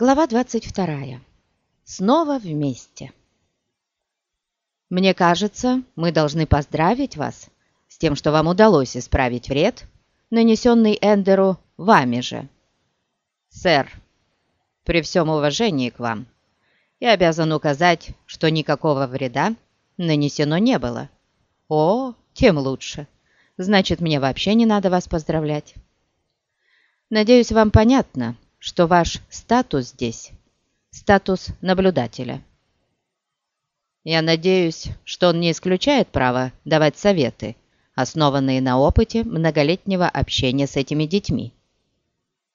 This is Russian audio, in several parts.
Глава 22. Снова вместе. Мне кажется, мы должны поздравить вас с тем, что вам удалось исправить вред, нанесенный Эндеру вами же. Сэр, при всем уважении к вам, я обязан указать, что никакого вреда нанесено не было. О, тем лучше. Значит, мне вообще не надо вас поздравлять. Надеюсь, вам понятно, что ваш статус здесь – статус наблюдателя. Я надеюсь, что он не исключает право давать советы, основанные на опыте многолетнего общения с этими детьми.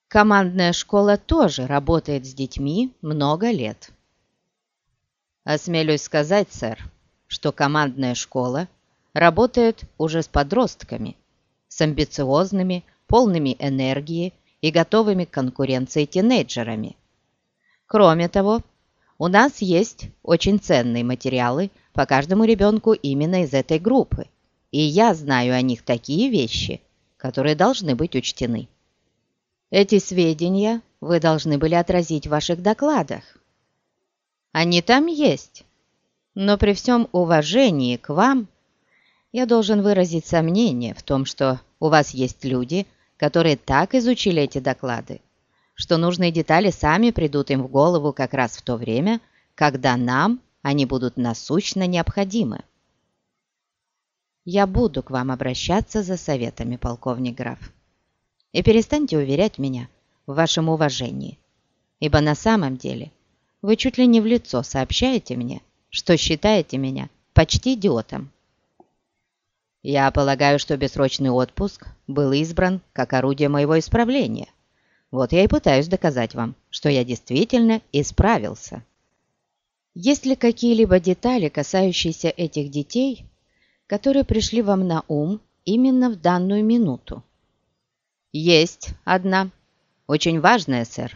Командная школа тоже работает с детьми много лет. Осмелюсь сказать, сэр, что командная школа работает уже с подростками, с амбициозными, полными энергии и готовыми к конкуренции тинейджерами. Кроме того, у нас есть очень ценные материалы по каждому ребенку именно из этой группы, и я знаю о них такие вещи, которые должны быть учтены. Эти сведения вы должны были отразить в ваших докладах. Они там есть, но при всем уважении к вам я должен выразить сомнение в том, что у вас есть люди, которые так изучили эти доклады, что нужные детали сами придут им в голову как раз в то время, когда нам они будут насущно необходимы. Я буду к вам обращаться за советами, полковник граф. И перестаньте уверять меня в вашем уважении, ибо на самом деле вы чуть ли не в лицо сообщаете мне, что считаете меня почти идиотом. Я полагаю, что бессрочный отпуск был избран как орудие моего исправления. Вот я и пытаюсь доказать вам, что я действительно исправился. Есть ли какие-либо детали, касающиеся этих детей, которые пришли вам на ум именно в данную минуту? Есть одна. Очень важная, сэр.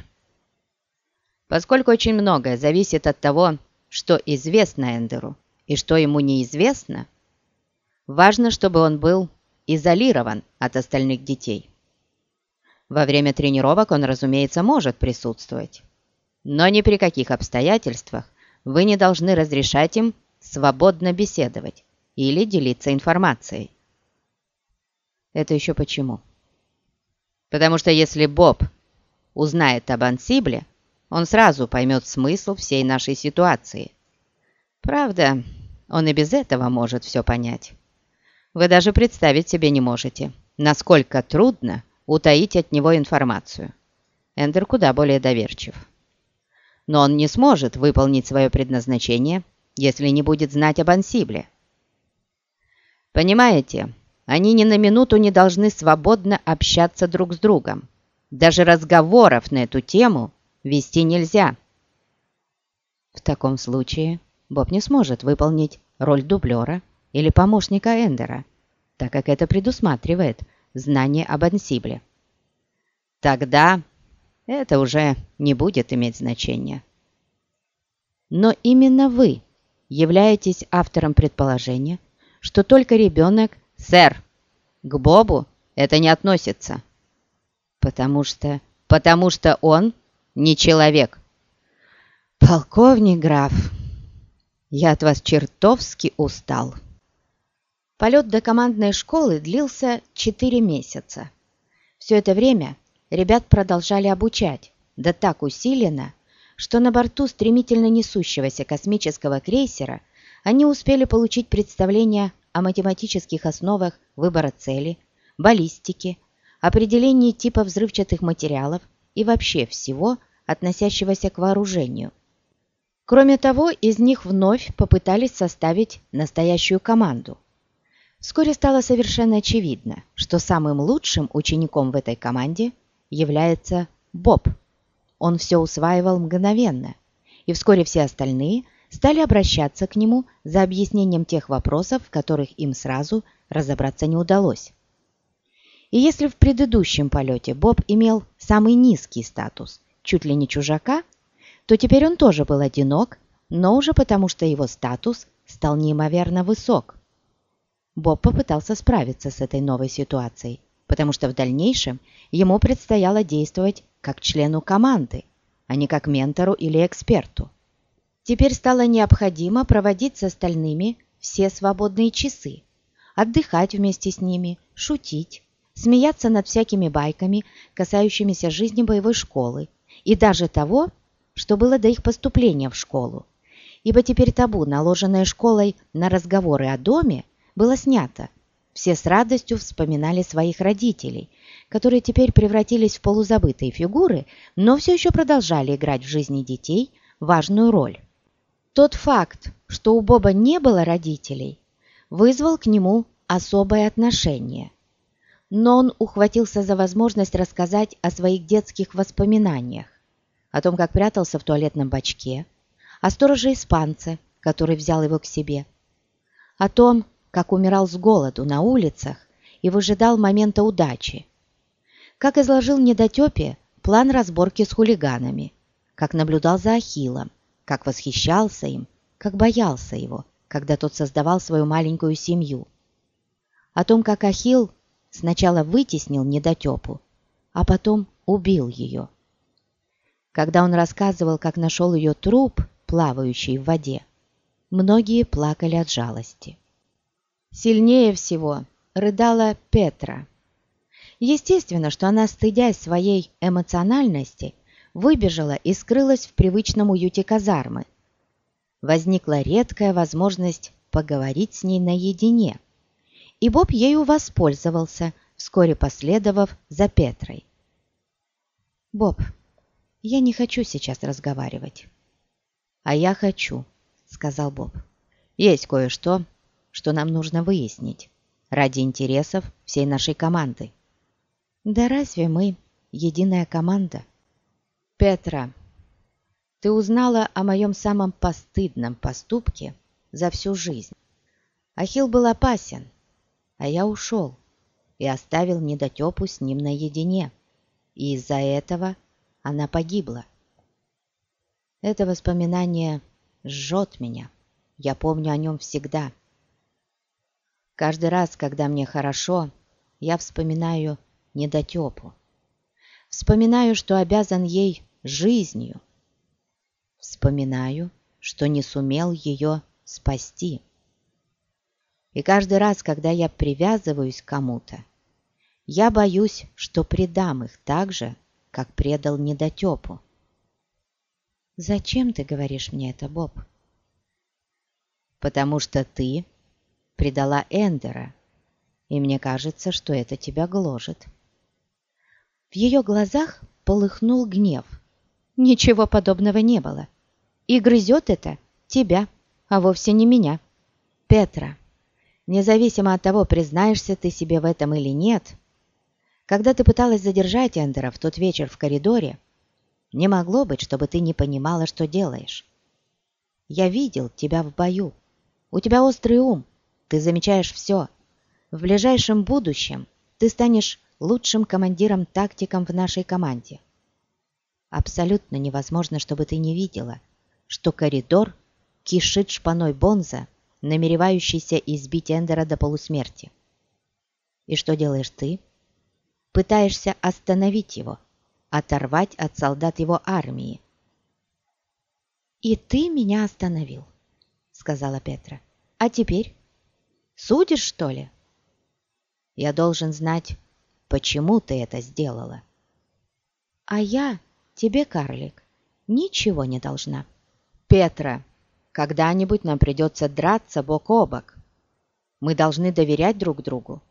Поскольку очень многое зависит от того, что известно Эндеру и что ему неизвестно – Важно, чтобы он был изолирован от остальных детей. Во время тренировок он, разумеется, может присутствовать. Но ни при каких обстоятельствах вы не должны разрешать им свободно беседовать или делиться информацией. Это еще почему? Потому что если Боб узнает об Ансибле, он сразу поймет смысл всей нашей ситуации. Правда, он и без этого может все понять. Вы даже представить себе не можете, насколько трудно утаить от него информацию. Эндер куда более доверчив. Но он не сможет выполнить свое предназначение, если не будет знать об Ансибле. Понимаете, они ни на минуту не должны свободно общаться друг с другом. Даже разговоров на эту тему вести нельзя. В таком случае Боб не сможет выполнить роль дублера или помощника Эндера, так как это предусматривает знание об ансибле. Тогда это уже не будет иметь значения. Но именно вы являетесь автором предположения, что только ребенок, сэр, к Бобу это не относится. Потому что... потому что он не человек. Полковник граф, я от вас чертовски устал. Полет до командной школы длился 4 месяца. Все это время ребят продолжали обучать, да так усиленно, что на борту стремительно несущегося космического крейсера они успели получить представление о математических основах выбора цели, баллистики, определении типа взрывчатых материалов и вообще всего, относящегося к вооружению. Кроме того, из них вновь попытались составить настоящую команду – Вскоре стало совершенно очевидно, что самым лучшим учеником в этой команде является Боб. Он все усваивал мгновенно, и вскоре все остальные стали обращаться к нему за объяснением тех вопросов, в которых им сразу разобраться не удалось. И если в предыдущем полете Боб имел самый низкий статус, чуть ли не чужака, то теперь он тоже был одинок, но уже потому, что его статус стал неимоверно высок. Боб попытался справиться с этой новой ситуацией, потому что в дальнейшем ему предстояло действовать как члену команды, а не как ментору или эксперту. Теперь стало необходимо проводить с остальными все свободные часы, отдыхать вместе с ними, шутить, смеяться над всякими байками, касающимися жизни боевой школы, и даже того, что было до их поступления в школу. Ибо теперь табу, наложенное школой на разговоры о доме, было снято. Все с радостью вспоминали своих родителей, которые теперь превратились в полузабытые фигуры, но все еще продолжали играть в жизни детей важную роль. Тот факт, что у Боба не было родителей, вызвал к нему особое отношение. Но он ухватился за возможность рассказать о своих детских воспоминаниях, о том, как прятался в туалетном бачке, о стороже-испанце, который взял его к себе, о том, как умирал с голоду на улицах и выжидал момента удачи, как изложил недотепе план разборки с хулиганами, как наблюдал за Ахиллом, как восхищался им, как боялся его, когда тот создавал свою маленькую семью. О том, как Ахилл сначала вытеснил недотепу, а потом убил ее. Когда он рассказывал, как нашел ее труп, плавающий в воде, многие плакали от жалости. Сильнее всего рыдала Петра – Естественно, что она, стыдясь своей эмоциональности, выбежала и скрылась в привычном уюте казармы. Возникла редкая возможность поговорить с ней наедине, и Боб ею воспользовался, вскоре последовав за Петрой. «Боб, я не хочу сейчас разговаривать». «А я хочу», — сказал Боб. «Есть кое-что, что нам нужно выяснить ради интересов всей нашей команды». Да разве мы единая команда? Петра, ты узнала о моем самом постыдном поступке за всю жизнь. Ахилл был опасен, а я ушел и оставил недотепу с ним наедине, и из-за этого она погибла. Это воспоминание жжет меня, я помню о нем всегда. Каждый раз, когда мне хорошо, я вспоминаю недотепу. Вспоминаю, что обязан ей жизнью. Вспоминаю, что не сумел ее спасти. И каждый раз, когда я привязываюсь к кому-то, я боюсь, что предам их так же, как предал недотепу. «Зачем ты говоришь мне это, Боб?» «Потому что ты предала Эндера, и мне кажется, что это тебя гложет». В ее глазах полыхнул гнев. Ничего подобного не было. И грызет это тебя, а вовсе не меня. Петра, независимо от того, признаешься ты себе в этом или нет, когда ты пыталась задержать Эндера в тот вечер в коридоре, не могло быть, чтобы ты не понимала, что делаешь. Я видел тебя в бою. У тебя острый ум, ты замечаешь все. В ближайшем будущем ты станешь лучшим командиром-тактиком в нашей команде. Абсолютно невозможно, чтобы ты не видела, что коридор кишит шпаной Бонза, намеревающийся избить Эндера до полусмерти. И что делаешь ты? Пытаешься остановить его, оторвать от солдат его армии. «И ты меня остановил», — сказала Петра. «А теперь? Судишь, что ли?» «Я должен знать, Почему ты это сделала? А я тебе, карлик, ничего не должна. Петра, когда-нибудь нам придется драться бок о бок. Мы должны доверять друг другу.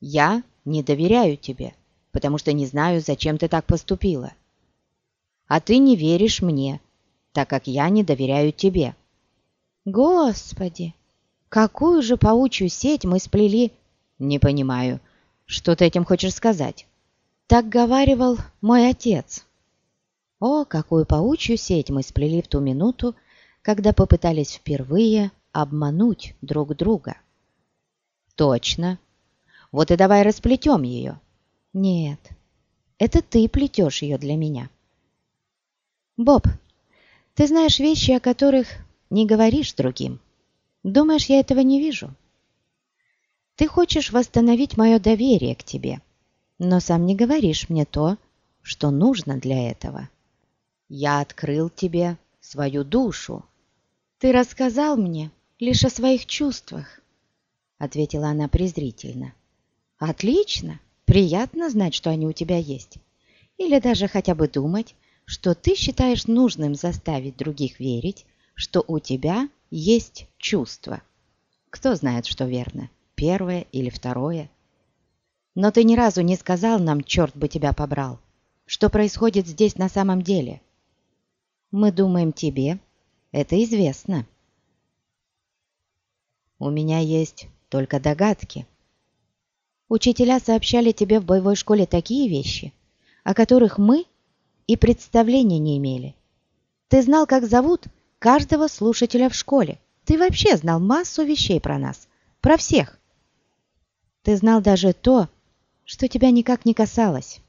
Я не доверяю тебе, потому что не знаю, зачем ты так поступила. А ты не веришь мне, так как я не доверяю тебе. Господи, какую же паучью сеть мы сплели? Не понимаю, что ты этим хочешь сказать? Так говаривал мой отец. О, какую паучью сеть мы сплели в ту минуту, когда попытались впервые обмануть друг друга. Точно. Вот и давай расплетем ее. Нет, это ты плетешь ее для меня. Боб, ты знаешь вещи, о которых не говоришь другим. Думаешь, я этого не вижу? Ты хочешь восстановить мое доверие к тебе, но сам не говоришь мне то, что нужно для этого. Я открыл тебе свою душу. Ты рассказал мне лишь о своих чувствах, ответила она презрительно. Отлично, приятно знать, что они у тебя есть. Или даже хотя бы думать, что ты считаешь нужным заставить других верить, что у тебя есть чувства. Кто знает, что верно, первое или второе. Но ты ни разу не сказал нам, черт бы тебя побрал, что происходит здесь на самом деле. Мы думаем тебе, это известно. У меня есть только догадки. Учителя сообщали тебе в боевой школе такие вещи, о которых мы и представления не имели. Ты знал, как зовут каждого слушателя в школе. Ты вообще знал массу вещей про нас, про всех. Ты знал даже то, что тебя никак не касалось.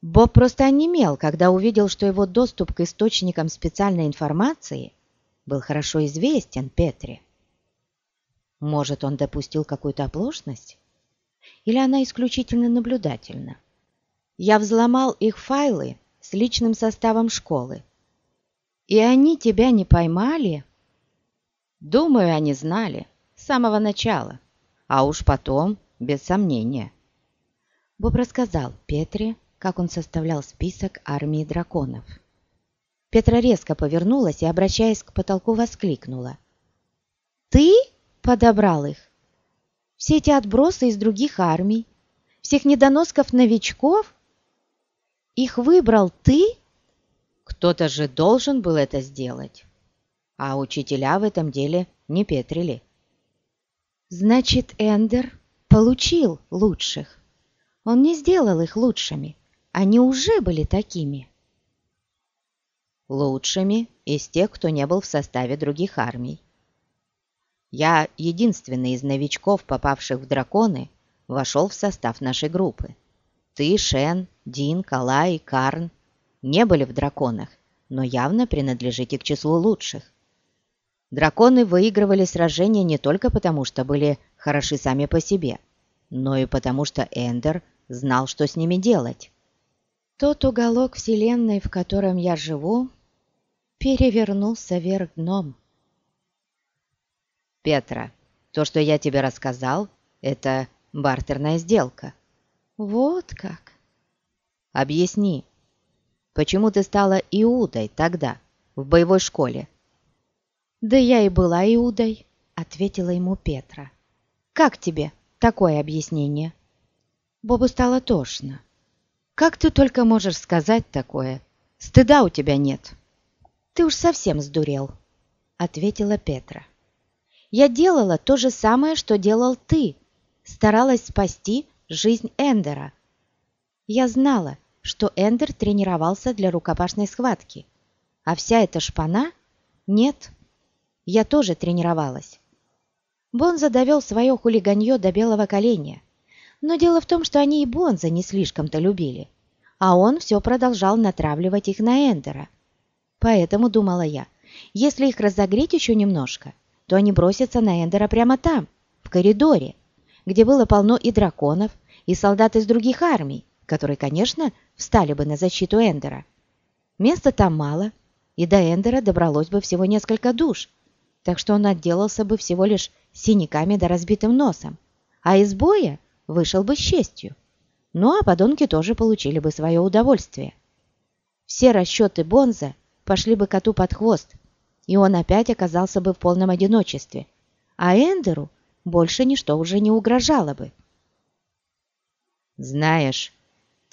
Боб просто онемел, когда увидел, что его доступ к источникам специальной информации был хорошо известен Петре. Может, он допустил какую-то оплошность? Или она исключительно наблюдательна? Я взломал их файлы с личным составом школы. И они тебя не поймали? Думаю, они знали с самого начала, а уж потом, без сомнения. Боб рассказал Петре, как он составлял список армии драконов. Петра резко повернулась и, обращаясь к потолку, воскликнула. «Ты подобрал их? Все эти отбросы из других армий? Всех недоносков-новичков? Их выбрал ты?» Кто-то же должен был это сделать. А учителя в этом деле не петрили. Значит, Эндер получил лучших. Он не сделал их лучшими. Они уже были такими. Лучшими из тех, кто не был в составе других армий. Я, единственный из новичков, попавших в драконы, вошел в состав нашей группы. Ты, Шен, Дин, Калай, Карн не были в драконах, но явно принадлежите к числу лучших. Драконы выигрывали сражения не только потому, что были хороши сами по себе, но и потому, что Эндер знал, что с ними делать. Тот уголок Вселенной, в котором я живу, перевернулся вверх дном. Петра, то, что я тебе рассказал, это бартерная сделка. Вот как. Объясни, почему ты стала Иудой тогда, в боевой школе? Да я и была Иудой, ответила ему Петра. Как тебе такое объяснение? Бобу стало тошно. «Как ты только можешь сказать такое? Стыда у тебя нет!» «Ты уж совсем сдурел», — ответила Петра. «Я делала то же самое, что делал ты, старалась спасти жизнь Эндера. Я знала, что Эндер тренировался для рукопашной схватки, а вся эта шпана — нет. Я тоже тренировалась. Бонза довел свое хулиганье до белого коленя, но дело в том, что они и Бонза не слишком-то любили, а он все продолжал натравливать их на Эндера. Поэтому, думала я, если их разогреть еще немножко, то они бросятся на Эндера прямо там, в коридоре, где было полно и драконов, и солдат из других армий, которые, конечно, встали бы на защиту Эндера. Места там мало, и до Эндера добралось бы всего несколько душ, так что он отделался бы всего лишь синяками да разбитым носом. А из боя вышел бы с честью. Ну а подонки тоже получили бы свое удовольствие. Все расчеты Бонза пошли бы коту под хвост, и он опять оказался бы в полном одиночестве, а Эндеру больше ничто уже не угрожало бы. «Знаешь,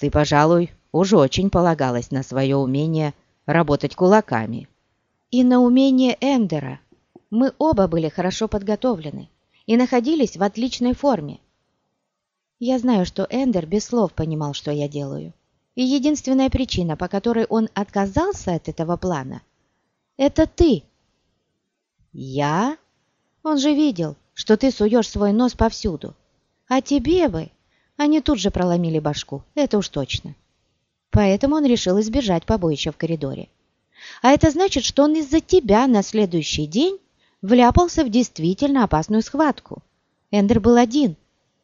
ты, пожалуй, уже очень полагалась на свое умение работать кулаками». «И на умение Эндера. Мы оба были хорошо подготовлены и находились в отличной форме. Я знаю, что Эндер без слов понимал, что я делаю. И единственная причина, по которой он отказался от этого плана, это ты. Я? Он же видел, что ты суешь свой нос повсюду. А тебе бы они тут же проломили башку, это уж точно. Поэтому он решил избежать побоища в коридоре. А это значит, что он из-за тебя на следующий день вляпался в действительно опасную схватку. Эндер был один,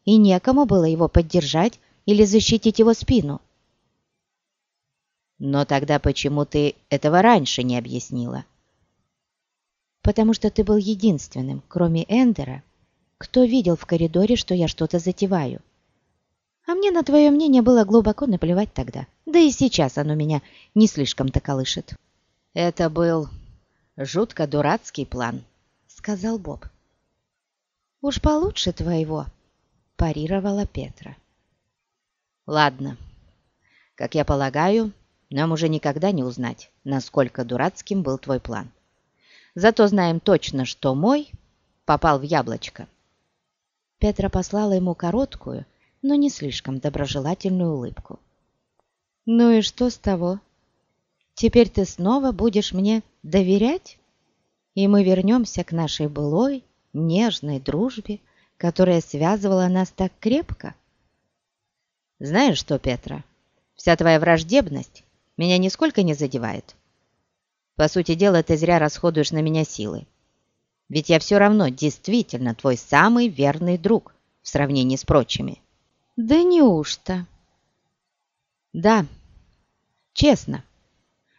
и некому было его поддержать или защитить его спину. Но тогда почему ты этого раньше не объяснила? Потому что ты был единственным, кроме Эндера, кто видел в коридоре, что я что-то затеваю. А мне на твое мнение было глубоко наплевать тогда. Да и сейчас оно меня не слишком-то колышет. Это был жутко дурацкий план, сказал Боб. Уж получше твоего, парировала Петра. Ладно. Как я полагаю, нам уже никогда не узнать, насколько дурацким был твой план. Зато знаем точно, что мой попал в яблочко. Петра послала ему короткую, но не слишком доброжелательную улыбку. «Ну и что с того? Теперь ты снова будешь мне доверять? И мы вернемся к нашей былой, нежной дружбе, которая связывала нас так крепко?» «Знаешь что, Петра, вся твоя враждебность меня нисколько не задевает. По сути дела, ты зря расходуешь на меня силы. Ведь я все равно действительно твой самый верный друг в сравнении с прочими». Да неужто? Да, честно,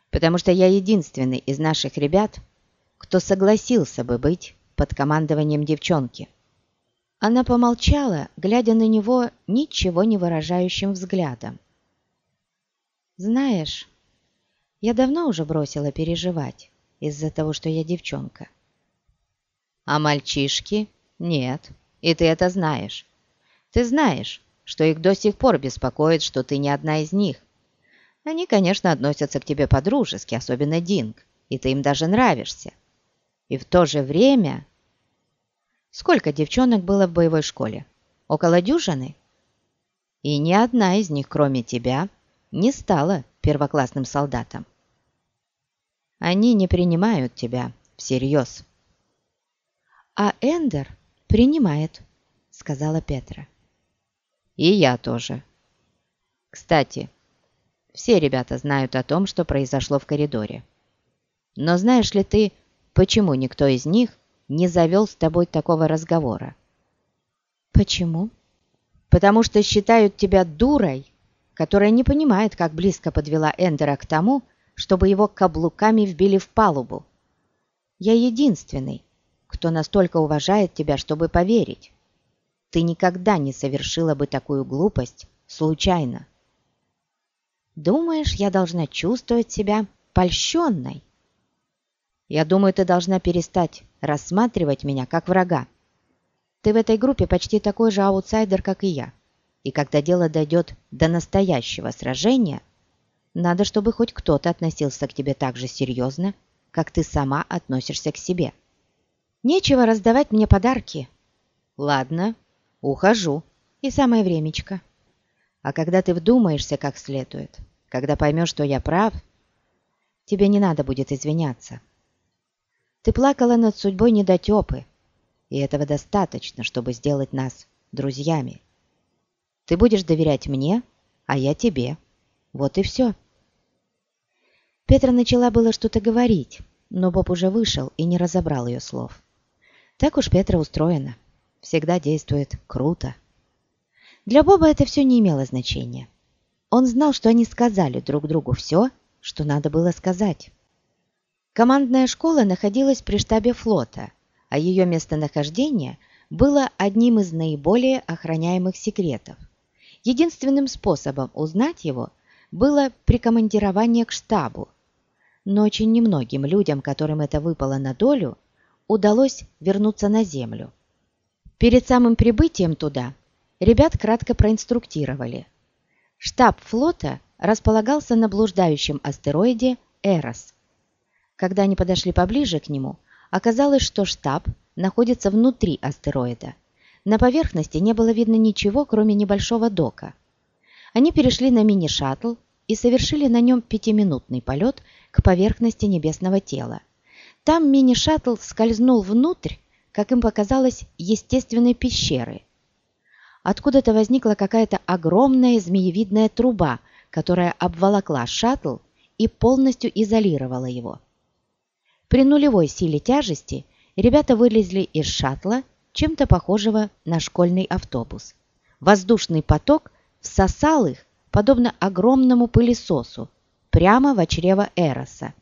потому что я единственный из наших ребят, кто согласился бы быть под командованием девчонки. Она помолчала, глядя на него ничего не выражающим взглядом. «Знаешь, я давно уже бросила переживать из-за того, что я девчонка». «А мальчишки? Нет, и ты это знаешь. Ты знаешь, что их до сих пор беспокоит, что ты не одна из них. Они, конечно, относятся к тебе по-дружески, особенно Динг, и ты им даже нравишься. И в то же время... Сколько девчонок было в боевой школе? Около дюжины? И ни одна из них, кроме тебя, не стала первоклассным солдатом. Они не принимают тебя всерьез. «А Эндер принимает», — сказала Петра. И я тоже. Кстати, все ребята знают о том, что произошло в коридоре. Но знаешь ли ты, почему никто из них не завел с тобой такого разговора? Почему? Потому что считают тебя дурой, которая не понимает, как близко подвела Эндера к тому, чтобы его каблуками вбили в палубу. Я единственный, кто настолько уважает тебя, чтобы поверить ты никогда не совершила бы такую глупость случайно. Думаешь, я должна чувствовать себя польщенной? Я думаю, ты должна перестать рассматривать меня как врага. Ты в этой группе почти такой же аутсайдер, как и я. И когда дело дойдет до настоящего сражения, надо, чтобы хоть кто-то относился к тебе так же серьезно, как ты сама относишься к себе. Нечего раздавать мне подарки. Ладно, Ухожу. И самое времечко. А когда ты вдумаешься как следует, когда поймешь, что я прав, тебе не надо будет извиняться. Ты плакала над судьбой недотепы, и этого достаточно, чтобы сделать нас друзьями. Ты будешь доверять мне, а я тебе. Вот и все. Петра начала было что-то говорить, но Боб уже вышел и не разобрал ее слов. Так уж Петра устроена всегда действует круто. Для Боба это все не имело значения. Он знал, что они сказали друг другу все, что надо было сказать. Командная школа находилась при штабе флота, а ее местонахождение было одним из наиболее охраняемых секретов. Единственным способом узнать его было прикомандирование к штабу, но очень немногим людям, которым это выпало на долю, удалось вернуться на Землю. Перед самым прибытием туда ребят кратко проинструктировали. Штаб флота располагался на блуждающем астероиде Эрос. Когда они подошли поближе к нему, оказалось, что штаб находится внутри астероида. На поверхности не было видно ничего, кроме небольшого дока. Они перешли на мини-шаттл и совершили на нем пятиминутный полет к поверхности небесного тела. Там мини-шаттл скользнул внутрь как им показалось, естественной пещеры. Откуда-то возникла какая-то огромная змеевидная труба, которая обволокла шаттл и полностью изолировала его. При нулевой силе тяжести ребята вылезли из шаттла, чем-то похожего на школьный автобус. Воздушный поток всосал их, подобно огромному пылесосу, прямо в чрево Эроса.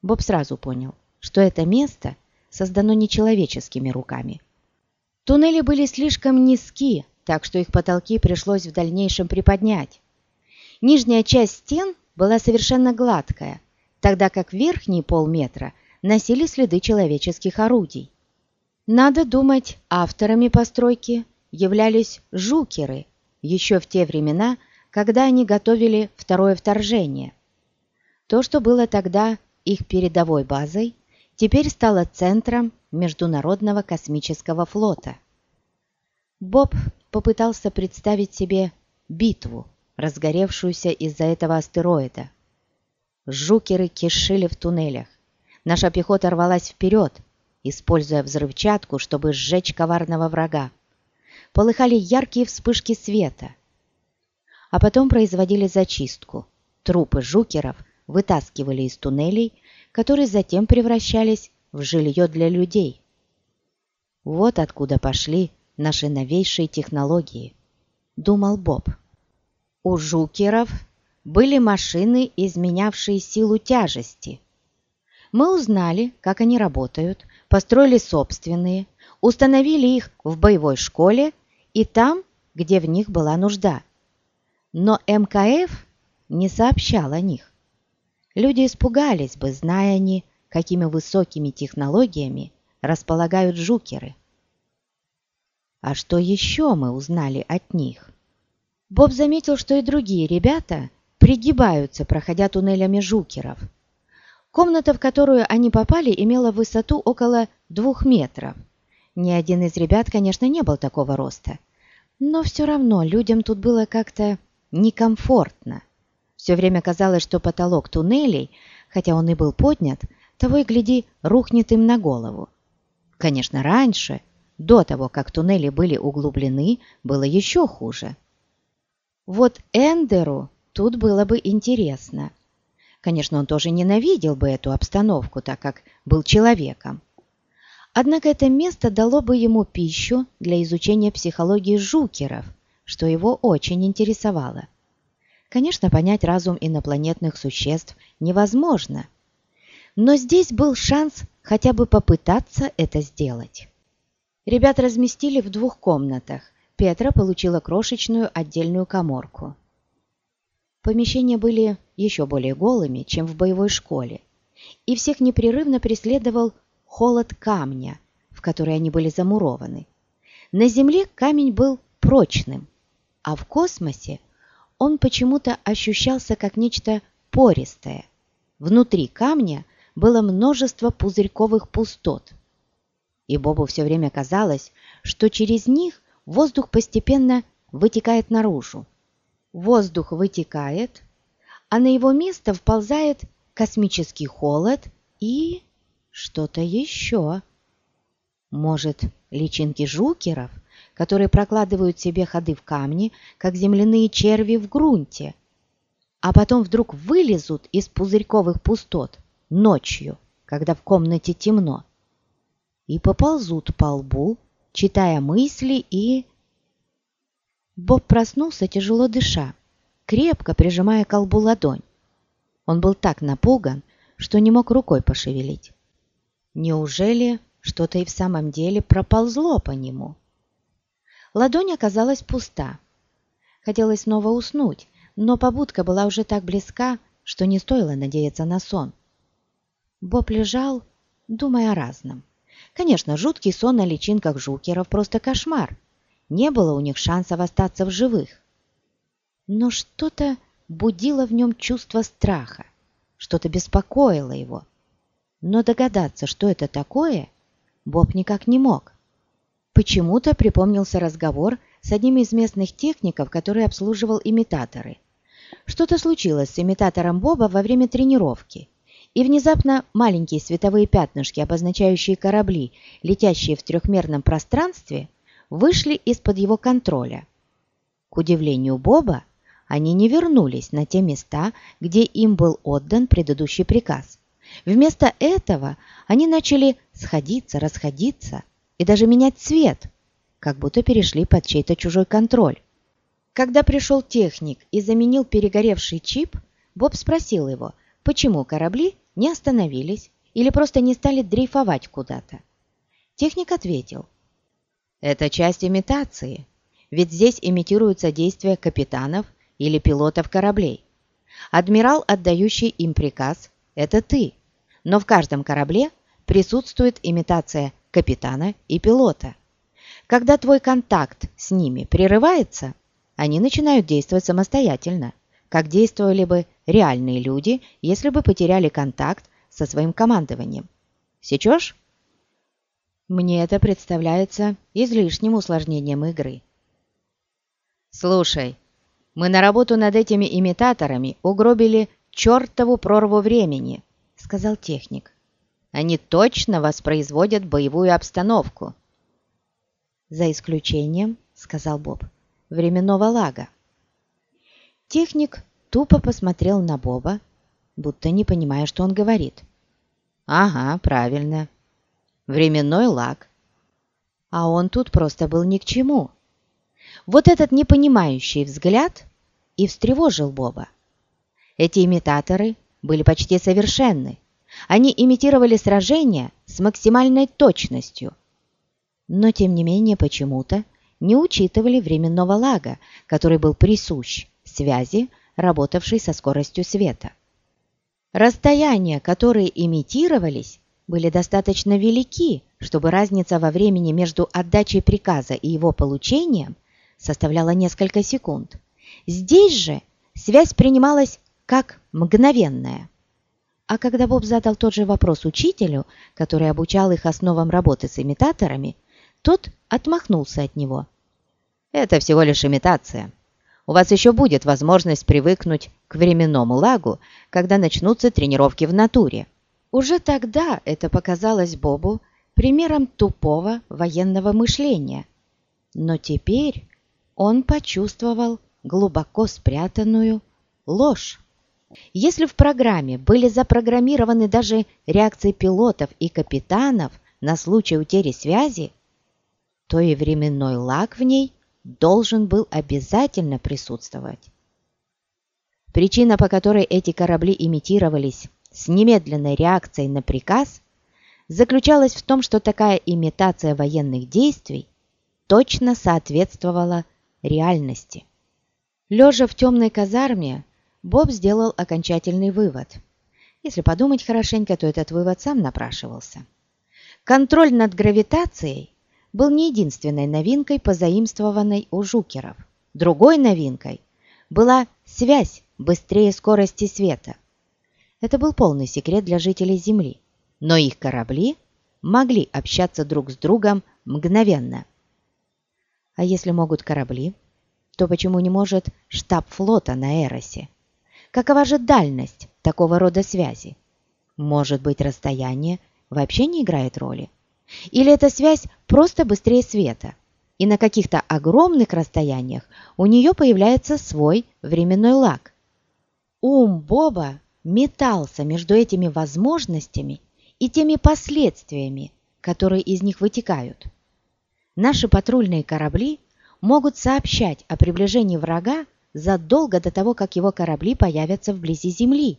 Боб сразу понял, что это место создано нечеловеческими руками. Туннели были слишком низки, так что их потолки пришлось в дальнейшем приподнять. Нижняя часть стен была совершенно гладкая, тогда как верхние полметра носили следы человеческих орудий. Надо думать, авторами постройки являлись жукеры еще в те времена, когда они готовили второе вторжение. То, что было тогда их передовой базой, теперь стало центром Международного космического флота. Боб попытался представить себе битву, разгоревшуюся из-за этого астероида. Жукеры кишили в туннелях. Наша пехота рвалась вперед, используя взрывчатку, чтобы сжечь коварного врага. Полыхали яркие вспышки света. А потом производили зачистку. Трупы жукеров вытаскивали из туннелей, которые затем превращались в жилье для людей. Вот откуда пошли наши новейшие технологии, думал Боб. У жукеров были машины, изменявшие силу тяжести. Мы узнали, как они работают, построили собственные, установили их в боевой школе и там, где в них была нужда. Но МКФ не сообщал о них. Люди испугались бы, зная они, какими высокими технологиями располагают жукеры. А что еще мы узнали от них? Боб заметил, что и другие ребята пригибаются, проходя туннелями жукеров. Комната, в которую они попали, имела высоту около двух метров. Ни один из ребят, конечно, не был такого роста. Но все равно людям тут было как-то некомфортно. Все время казалось, что потолок туннелей, хотя он и был поднят, того и гляди, рухнет им на голову. Конечно, раньше, до того, как туннели были углублены, было еще хуже. Вот Эндеру тут было бы интересно. Конечно, он тоже ненавидел бы эту обстановку, так как был человеком. Однако это место дало бы ему пищу для изучения психологии жукеров, что его очень интересовало. Конечно, понять разум инопланетных существ невозможно, но здесь был шанс хотя бы попытаться это сделать. Ребят разместили в двух комнатах. Петра получила крошечную отдельную коморку. Помещения были еще более голыми, чем в боевой школе, и всех непрерывно преследовал холод камня, в который они были замурованы. На Земле камень был прочным, а в космосе он почему-то ощущался как нечто пористое. Внутри камня было множество пузырьковых пустот – и Бобу все время казалось, что через них воздух постепенно вытекает наружу. Воздух вытекает, а на его место вползает космический холод и что-то еще. Может, личинки жукеров, которые прокладывают себе ходы в камне, как земляные черви в грунте, а потом вдруг вылезут из пузырьковых пустот ночью, когда в комнате темно и поползут по лбу, читая мысли и... Боб проснулся, тяжело дыша, крепко прижимая к лбу ладонь. Он был так напуган, что не мог рукой пошевелить. Неужели что-то и в самом деле проползло по нему? Ладонь оказалась пуста. Хотелось снова уснуть, но побудка была уже так близка, что не стоило надеяться на сон. Боб лежал, думая о разном. Конечно, жуткий сон на личинках жукеров просто кошмар. Не было у них шансов остаться в живых. Но что-то будило в нем чувство страха, что-то беспокоило его. Но догадаться, что это такое, Боб никак не мог. Почему-то припомнился разговор с одним из местных техников, который обслуживал имитаторы. Что-то случилось с имитатором Боба во время тренировки – и внезапно маленькие световые пятнышки, обозначающие корабли, летящие в трехмерном пространстве, вышли из-под его контроля. К удивлению Боба, они не вернулись на те места, где им был отдан предыдущий приказ. Вместо этого они начали сходиться, расходиться и даже менять цвет, как будто перешли под чей-то чужой контроль. Когда пришел техник и заменил перегоревший чип, Боб спросил его, почему корабли не остановились или просто не стали дрейфовать куда-то. Техник ответил, «Это часть имитации, ведь здесь имитируются действия капитанов или пилотов кораблей. Адмирал, отдающий им приказ, это ты, но в каждом корабле присутствует имитация капитана и пилота. Когда твой контакт с ними прерывается, они начинают действовать самостоятельно, как действовали бы реальные люди, если бы потеряли контакт со своим командованием. Сечешь? Мне это представляется излишним усложнением игры. Слушай, мы на работу над этими имитаторами угробили чертову прорву времени, сказал техник. Они точно воспроизводят боевую обстановку. За исключением, сказал Боб, временного лага. Техник тупо посмотрел на Боба, будто не понимая, что он говорит. «Ага, правильно. Временной лаг. А он тут просто был ни к чему. Вот этот непонимающий взгляд и встревожил Боба. Эти имитаторы были почти совершенны. Они имитировали сражения с максимальной точностью. Но, тем не менее, почему-то не учитывали временного лага, который был присущ связи, работавшей со скоростью света. Расстояния, которые имитировались, были достаточно велики, чтобы разница во времени между отдачей приказа и его получением составляла несколько секунд. Здесь же связь принималась как мгновенная. А когда Боб задал тот же вопрос учителю, который обучал их основам работы с имитаторами, тот отмахнулся от него. «Это всего лишь имитация у вас еще будет возможность привыкнуть к временному лагу, когда начнутся тренировки в натуре. Уже тогда это показалось Бобу примером тупого военного мышления. Но теперь он почувствовал глубоко спрятанную ложь. Если в программе были запрограммированы даже реакции пилотов и капитанов на случай утери связи, то и временной лаг в ней должен был обязательно присутствовать. Причина, по которой эти корабли имитировались с немедленной реакцией на приказ, заключалась в том, что такая имитация военных действий точно соответствовала реальности. Лежа в темной казарме, Боб сделал окончательный вывод. Если подумать хорошенько, то этот вывод сам напрашивался. Контроль над гравитацией был не единственной новинкой, позаимствованной у жукеров. Другой новинкой была связь быстрее скорости света. Это был полный секрет для жителей Земли, но их корабли могли общаться друг с другом мгновенно. А если могут корабли, то почему не может штаб флота на Эросе? Какова же дальность такого рода связи? Может быть, расстояние вообще не играет роли? Или эта связь просто быстрее света, и на каких-то огромных расстояниях у нее появляется свой временной лаг. Ум Боба метался между этими возможностями и теми последствиями, которые из них вытекают. Наши патрульные корабли могут сообщать о приближении врага задолго до того, как его корабли появятся вблизи Земли.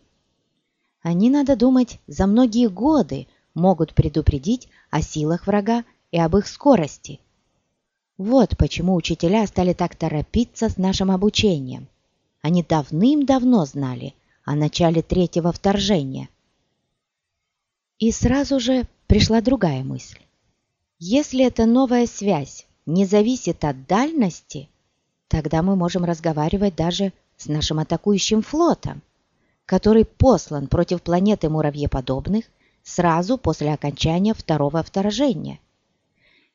Они, надо думать, за многие годы могут предупредить о силах врага и об их скорости. Вот почему учителя стали так торопиться с нашим обучением. Они давным-давно знали о начале третьего вторжения. И сразу же пришла другая мысль. Если эта новая связь не зависит от дальности, тогда мы можем разговаривать даже с нашим атакующим флотом, который послан против планеты муравьеподобных сразу после окончания второго вторжения.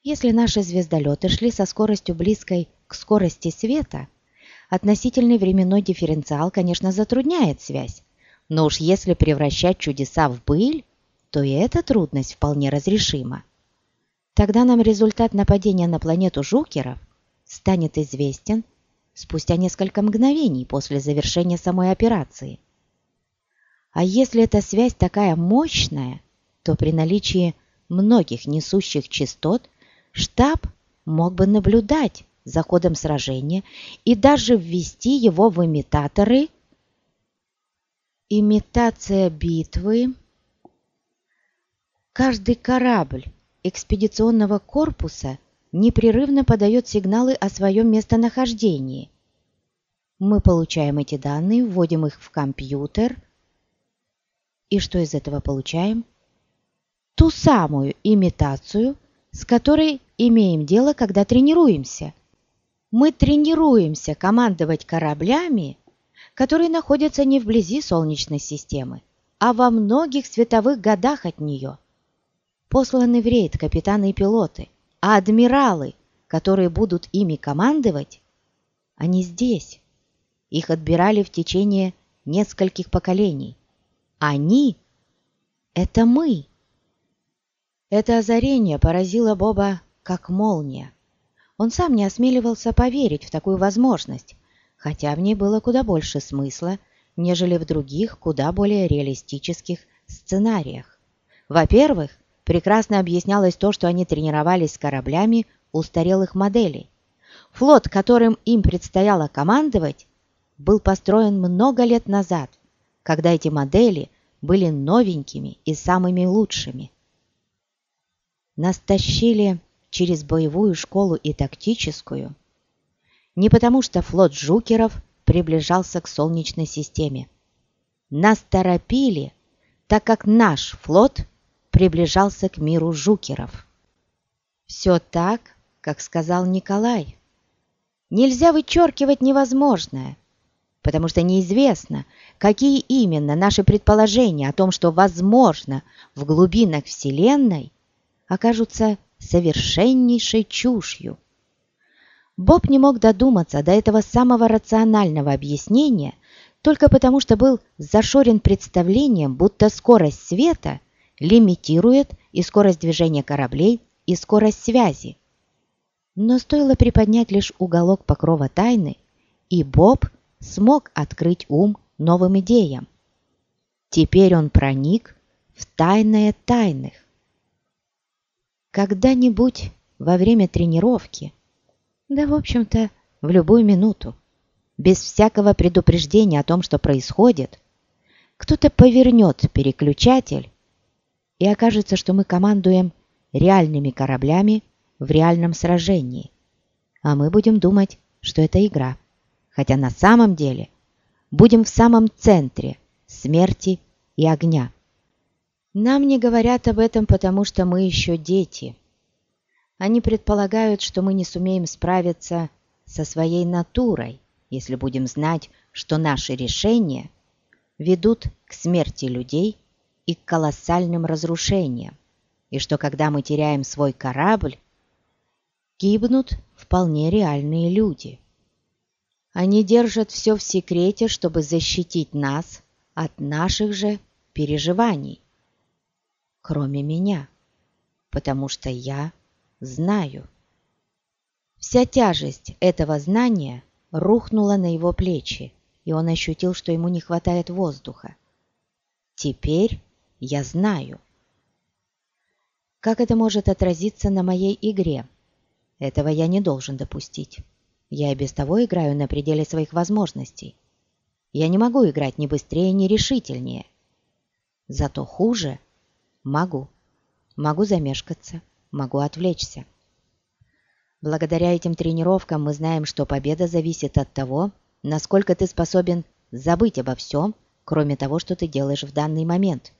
Если наши звездолеты шли со скоростью близкой к скорости света, относительный временной дифференциал, конечно, затрудняет связь, но уж если превращать чудеса в быль, то и эта трудность вполне разрешима. Тогда нам результат нападения на планету Жукеров станет известен спустя несколько мгновений после завершения самой операции – а если эта связь такая мощная, то при наличии многих несущих частот штаб мог бы наблюдать за ходом сражения и даже ввести его в имитаторы. Имитация битвы. Каждый корабль экспедиционного корпуса непрерывно подает сигналы о своем местонахождении. Мы получаем эти данные, вводим их в компьютер. И что из этого получаем? Ту самую имитацию, с которой имеем дело, когда тренируемся. Мы тренируемся командовать кораблями, которые находятся не вблизи Солнечной системы, а во многих световых годах от нее. Посланы в рейд капитаны и пилоты, а адмиралы, которые будут ими командовать, они здесь. Их отбирали в течение нескольких поколений. Они — это мы. Это озарение поразило Боба как молния. Он сам не осмеливался поверить в такую возможность, хотя в ней было куда больше смысла, нежели в других, куда более реалистических сценариях. Во-первых, прекрасно объяснялось то, что они тренировались с кораблями устарелых моделей. Флот, которым им предстояло командовать, был построен много лет назад, когда эти модели были новенькими и самыми лучшими. Нас тащили через боевую школу и тактическую, не потому что флот Жукеров приближался к Солнечной системе. Нас торопили, так как наш флот приближался к миру Жукеров. Все так, как сказал Николай. Нельзя вычеркивать невозможное, потому что неизвестно, какие именно наши предположения о том, что возможно в глубинах Вселенной, окажутся совершеннейшей чушью. Боб не мог додуматься до этого самого рационального объяснения только потому, что был зашорен представлением, будто скорость света лимитирует и скорость движения кораблей, и скорость связи. Но стоило приподнять лишь уголок покрова тайны, и Боб смог открыть ум новым идеям. Теперь он проник в тайное тайных. Когда-нибудь во время тренировки, да, в общем-то, в любую минуту, без всякого предупреждения о том, что происходит, кто-то повернет переключатель, и окажется, что мы командуем реальными кораблями в реальном сражении, а мы будем думать, что это игра, хотя на самом деле будем в самом центре смерти и огня. Нам не говорят об этом, потому что мы еще дети. Они предполагают, что мы не сумеем справиться со своей натурой, если будем знать, что наши решения ведут к смерти людей и к колоссальным разрушениям, и что когда мы теряем свой корабль, гибнут вполне реальные люди. Они держат все в секрете, чтобы защитить нас от наших же переживаний кроме меня, потому что я знаю. Вся тяжесть этого знания рухнула на его плечи, и он ощутил, что ему не хватает воздуха. Теперь я знаю. Как это может отразиться на моей игре? Этого я не должен допустить. Я и без того играю на пределе своих возможностей. Я не могу играть ни быстрее, ни решительнее. Зато хуже — Могу. Могу замешкаться, могу отвлечься. Благодаря этим тренировкам мы знаем, что победа зависит от того, насколько ты способен забыть обо всем, кроме того, что ты делаешь в данный момент.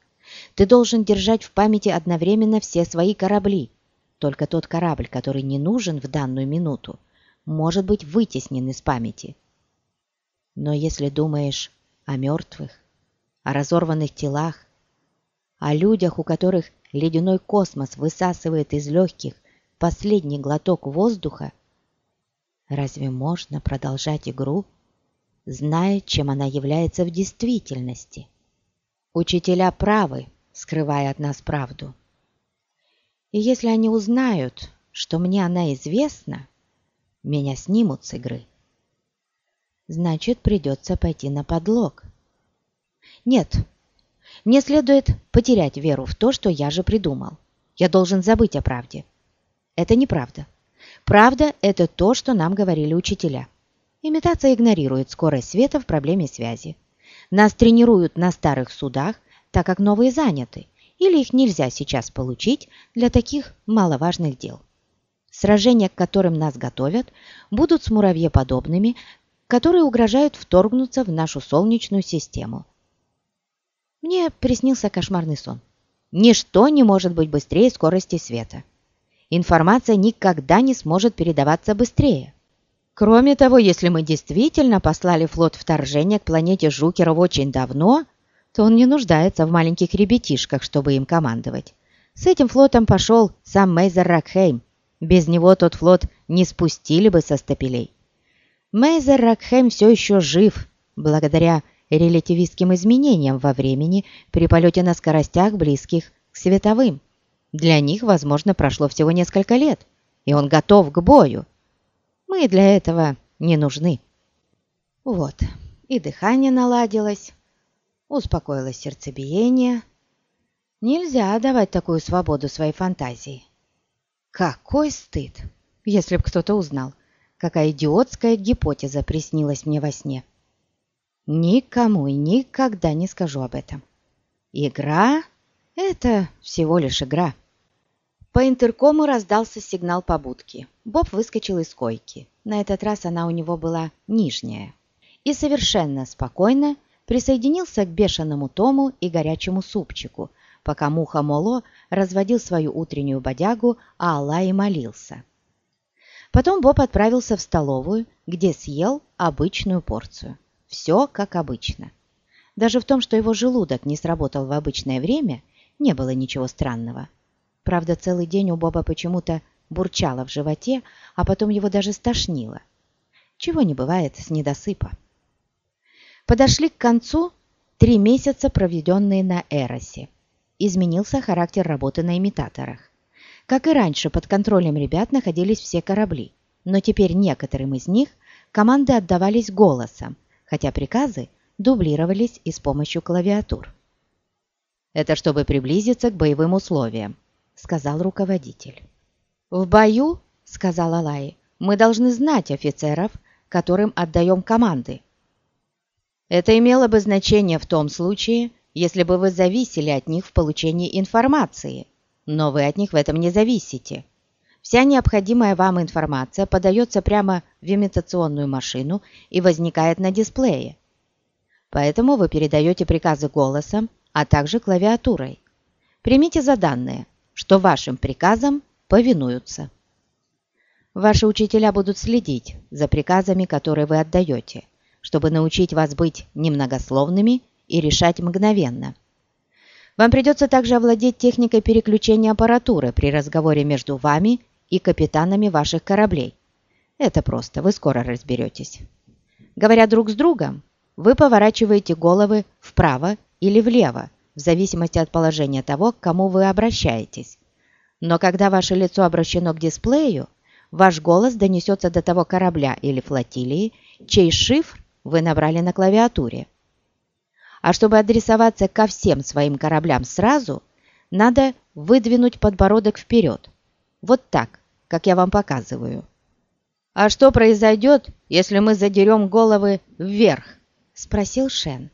Ты должен держать в памяти одновременно все свои корабли. Только тот корабль, который не нужен в данную минуту, может быть вытеснен из памяти. Но если думаешь о мертвых, о разорванных телах, о людях, у которых ледяной космос высасывает из легких последний глоток воздуха, разве можно продолжать игру, зная, чем она является в действительности? Учителя правы, скрывая от нас правду. И если они узнают, что мне она известна, меня снимут с игры. Значит, придется пойти на подлог. Нет, мне следует потерять веру в то, что я же придумал. Я должен забыть о правде. Это неправда. Правда – это то, что нам говорили учителя. Имитация игнорирует скорость света в проблеме связи. Нас тренируют на старых судах, так как новые заняты, или их нельзя сейчас получить для таких маловажных дел. Сражения, к которым нас готовят, будут с муравьеподобными, которые угрожают вторгнуться в нашу Солнечную систему. Мне приснился кошмарный сон. Ничто не может быть быстрее скорости света. Информация никогда не сможет передаваться быстрее. Кроме того, если мы действительно послали флот вторжения к планете Жукеров очень давно, то он не нуждается в маленьких ребятишках, чтобы им командовать. С этим флотом пошел сам Мейзер Ракхейм. Без него тот флот не спустили бы со стапелей. Мейзер Ракхейм все еще жив, благодаря релятивистским изменениям во времени при полете на скоростях, близких к световым. Для них, возможно, прошло всего несколько лет, и он готов к бою. Мы для этого не нужны. Вот, и дыхание наладилось, успокоилось сердцебиение. Нельзя давать такую свободу своей фантазии. Какой стыд, если б кто-то узнал, какая идиотская гипотеза приснилась мне во сне. Никому и никогда не скажу об этом. Игра — это всего лишь игра. По интеркому раздался сигнал побудки. Боб выскочил из койки. На этот раз она у него была нижняя. И совершенно спокойно присоединился к бешеному Тому и горячему супчику, пока Муха Моло разводил свою утреннюю бодягу, а Аллай молился. Потом Боб отправился в столовую, где съел обычную порцию. Все как обычно. Даже в том, что его желудок не сработал в обычное время, не было ничего странного. Правда, целый день у Боба почему-то бурчало в животе, а потом его даже стошнило. Чего не бывает с недосыпа. Подошли к концу три месяца, проведенные на Эросе. Изменился характер работы на имитаторах. Как и раньше, под контролем ребят находились все корабли, но теперь некоторым из них команды отдавались голосом, хотя приказы дублировались и с помощью клавиатур. «Это чтобы приблизиться к боевым условиям», — сказал руководитель. «В бою, — сказал Алай, — мы должны знать офицеров, которым отдаем команды. Это имело бы значение в том случае, если бы вы зависели от них в получении информации, но вы от них в этом не зависите. Вся необходимая вам информация подается прямо в имитационную машину и возникает на дисплее. Поэтому вы передаете приказы голосом, а также клавиатурой. Примите за данные, что вашим приказам повинуются. Ваши учителя будут следить за приказами, которые вы отдаете чтобы научить вас быть немногословными и решать мгновенно. Вам придется также овладеть техникой переключения аппаратуры при разговоре между вами и капитанами ваших кораблей. Это просто, вы скоро разберетесь. Говоря друг с другом, вы поворачиваете головы вправо или влево, в зависимости от положения того, к кому вы обращаетесь. Но когда ваше лицо обращено к дисплею, ваш голос донесется до того корабля или флотилии, чей шифр вы набрали на клавиатуре. А чтобы адресоваться ко всем своим кораблям сразу, надо выдвинуть подбородок вперед. Вот так, как я вам показываю. «А что произойдет, если мы задерем головы вверх?» – спросил Шен.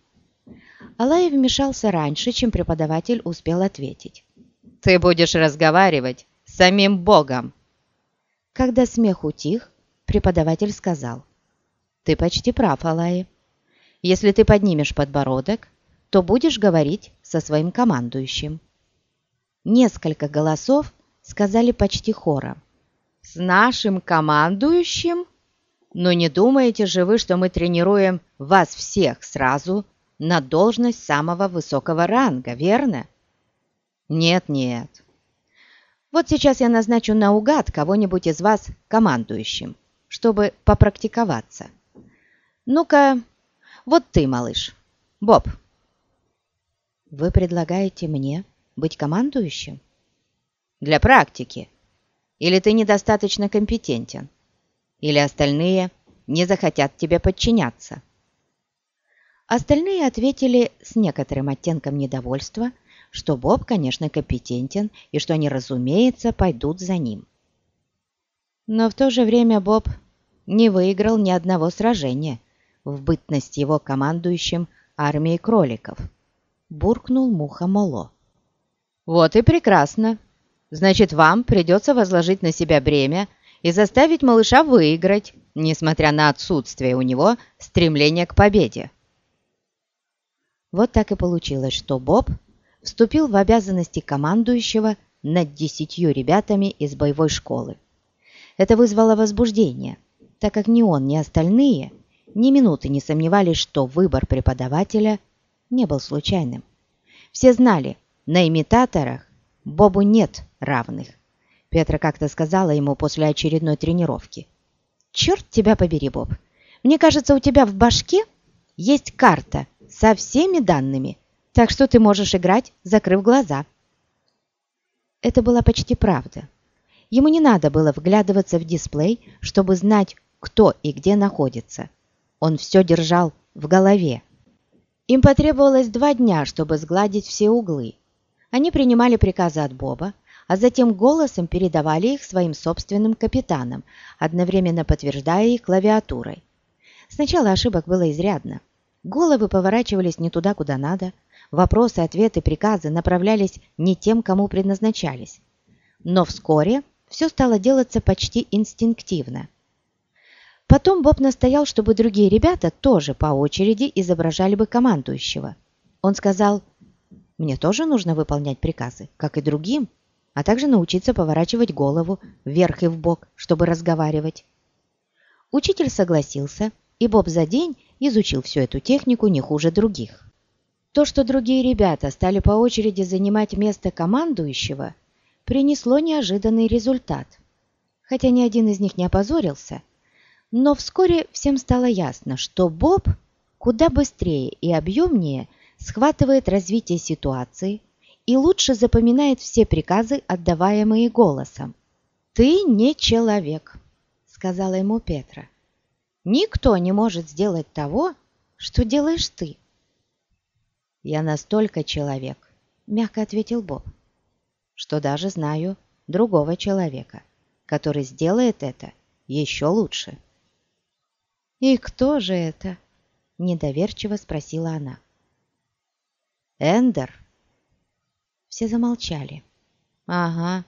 Алай вмешался раньше, чем преподаватель успел ответить. «Ты будешь разговаривать с самим Богом!» Когда смех утих, преподаватель сказал – ты почти прав, Алай. Если ты поднимешь подбородок, то будешь говорить со своим командующим. Несколько голосов сказали почти хором. «С нашим командующим? Но не думаете же вы, что мы тренируем вас всех сразу на должность самого высокого ранга, верно?» «Нет-нет. Вот сейчас я назначу наугад кого-нибудь из вас командующим, чтобы попрактиковаться. Ну-ка, вот ты, малыш. Боб. Вы предлагаете мне быть командующим? Для практики. Или ты недостаточно компетентен? Или остальные не захотят тебе подчиняться? Остальные ответили с некоторым оттенком недовольства, что Боб, конечно, компетентен и что они, разумеется, пойдут за ним. Но в то же время Боб не выиграл ни одного сражения – в бытность его командующим армией кроликов», — буркнул муха Моло. «Вот и прекрасно. Значит, вам придется возложить на себя бремя и заставить малыша выиграть, несмотря на отсутствие у него стремления к победе». Вот так и получилось, что Боб вступил в обязанности командующего над десятью ребятами из боевой школы. Это вызвало возбуждение, так как ни он, ни остальные ни минуты не сомневались, что выбор преподавателя не был случайным. Все знали, на имитаторах Бобу нет равных. Петра как-то сказала ему после очередной тренировки. «Черт тебя побери, Боб! Мне кажется, у тебя в башке есть карта со всеми данными, так что ты можешь играть, закрыв глаза». Это была почти правда. Ему не надо было вглядываться в дисплей, чтобы знать, кто и где находится. Он все держал в голове. Им потребовалось два дня, чтобы сгладить все углы. Они принимали приказы от Боба, а затем голосом передавали их своим собственным капитанам, одновременно подтверждая их клавиатурой. Сначала ошибок было изрядно. Головы поворачивались не туда, куда надо, вопросы, ответы, приказы направлялись не тем, кому предназначались. Но вскоре все стало делаться почти инстинктивно. Потом Боб настоял, чтобы другие ребята тоже по очереди изображали бы командующего. Он сказал, «Мне тоже нужно выполнять приказы, как и другим, а также научиться поворачивать голову вверх и вбок, чтобы разговаривать». Учитель согласился, и Боб за день изучил всю эту технику не хуже других. То, что другие ребята стали по очереди занимать место командующего, принесло неожиданный результат. Хотя ни один из них не опозорился – но вскоре всем стало ясно, что Боб куда быстрее и объемнее схватывает развитие ситуации и лучше запоминает все приказы, отдаваемые голосом. «Ты не человек», — сказала ему Петра. «Никто не может сделать того, что делаешь ты». «Я настолько человек», — мягко ответил Боб, «что даже знаю другого человека, который сделает это еще лучше». «И кто же это?» – недоверчиво спросила она. «Эндер». Все замолчали. «Ага,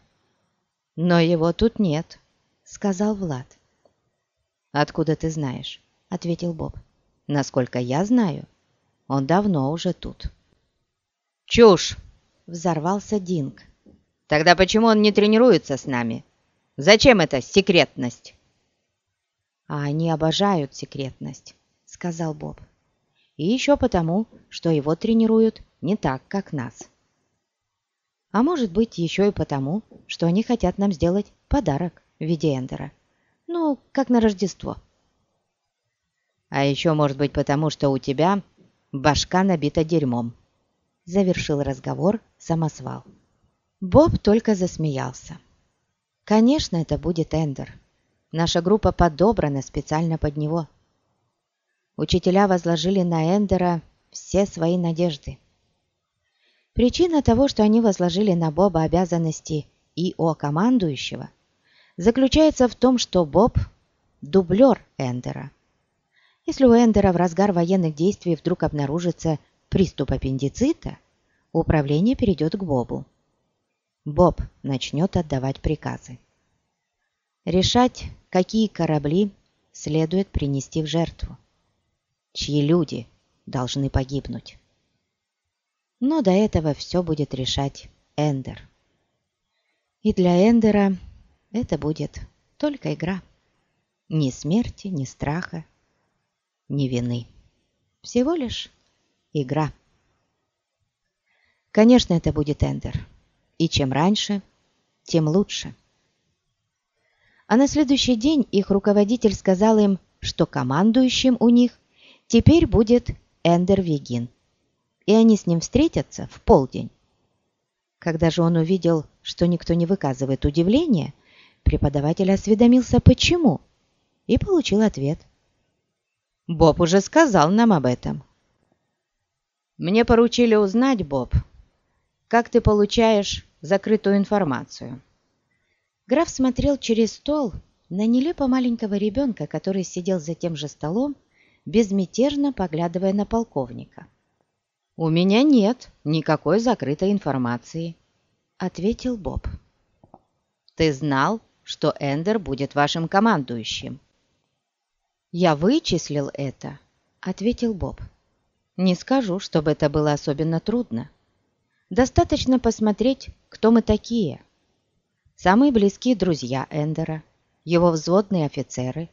но его тут нет», – сказал Влад. «Откуда ты знаешь?» – ответил Боб. «Насколько я знаю, он давно уже тут». «Чушь!» – взорвался Динг. «Тогда почему он не тренируется с нами? Зачем эта секретность?» «А они обожают секретность», — сказал Боб. «И еще потому, что его тренируют не так, как нас. А может быть, еще и потому, что они хотят нам сделать подарок в виде Эндера. Ну, как на Рождество». «А еще, может быть, потому, что у тебя башка набита дерьмом», — завершил разговор самосвал. Боб только засмеялся. «Конечно, это будет Эндер». Наша группа подобрана специально под него. Учителя возложили на Эндера все свои надежды. Причина того, что они возложили на Боба обязанности ИО командующего, заключается в том, что Боб – дублер Эндера. Если у Эндера в разгар военных действий вдруг обнаружится приступ аппендицита, управление перейдет к Бобу. Боб начнет отдавать приказы. Решать, какие корабли следует принести в жертву, чьи люди должны погибнуть. Но до этого все будет решать Эндер. И для Эндера это будет только игра. Ни смерти, ни страха, ни вины. Всего лишь игра. Конечно, это будет Эндер. И чем раньше, тем лучше. А на следующий день их руководитель сказал им, что командующим у них теперь будет Эндер Вегин. И они с ним встретятся в полдень. Когда же он увидел, что никто не выказывает удивления, преподаватель осведомился, почему, и получил ответ. «Боб уже сказал нам об этом». «Мне поручили узнать, Боб, как ты получаешь закрытую информацию». Граф смотрел через стол на нелепо маленького ребенка, который сидел за тем же столом, безмятежно поглядывая на полковника. «У меня нет никакой закрытой информации», — ответил Боб. «Ты знал, что Эндер будет вашим командующим?» «Я вычислил это», — ответил Боб. «Не скажу, чтобы это было особенно трудно. Достаточно посмотреть, кто мы такие. Самые близкие друзья Эндера, его взводные офицеры.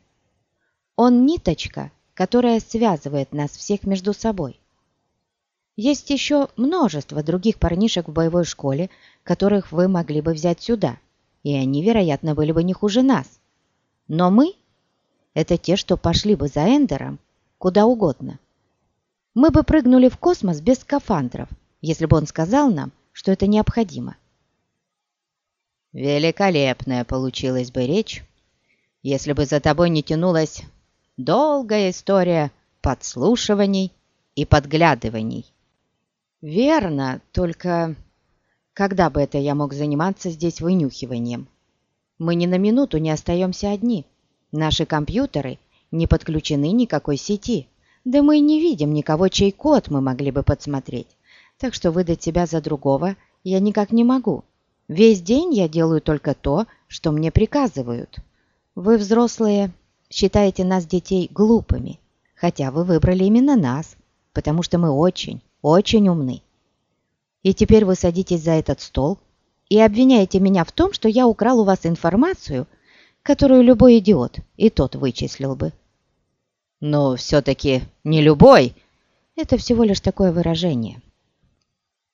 Он ниточка, которая связывает нас всех между собой. Есть еще множество других парнишек в боевой школе, которых вы могли бы взять сюда, и они, вероятно, были бы не хуже нас. Но мы — это те, что пошли бы за Эндером куда угодно. Мы бы прыгнули в космос без скафандров, если бы он сказал нам, что это необходимо. Великолепная получилась бы речь, если бы за тобой не тянулась долгая история подслушиваний и подглядываний. Верно, только когда бы это я мог заниматься здесь вынюхиванием? Мы ни на минуту не остаемся одни. Наши компьютеры не подключены никакой сети. Да мы и не видим никого, чей код мы могли бы подсмотреть. Так что выдать себя за другого я никак не могу. Весь день я делаю только то, что мне приказывают. Вы, взрослые, считаете нас, детей, глупыми, хотя вы выбрали именно нас, потому что мы очень, очень умны. И теперь вы садитесь за этот стол и обвиняете меня в том, что я украл у вас информацию, которую любой идиот и тот вычислил бы. Но все-таки не любой. Это всего лишь такое выражение.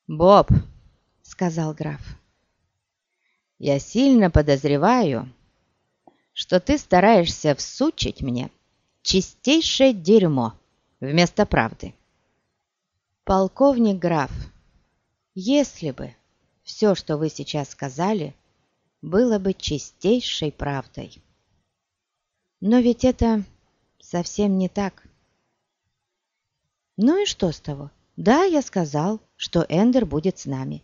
«Боб», — сказал граф, — «я сильно подозреваю, что ты стараешься всучить мне чистейшее дерьмо вместо правды. Полковник граф, если бы все, что вы сейчас сказали, было бы чистейшей правдой. Но ведь это совсем не так. Ну и что с того? Да, я сказал, что Эндер будет с нами.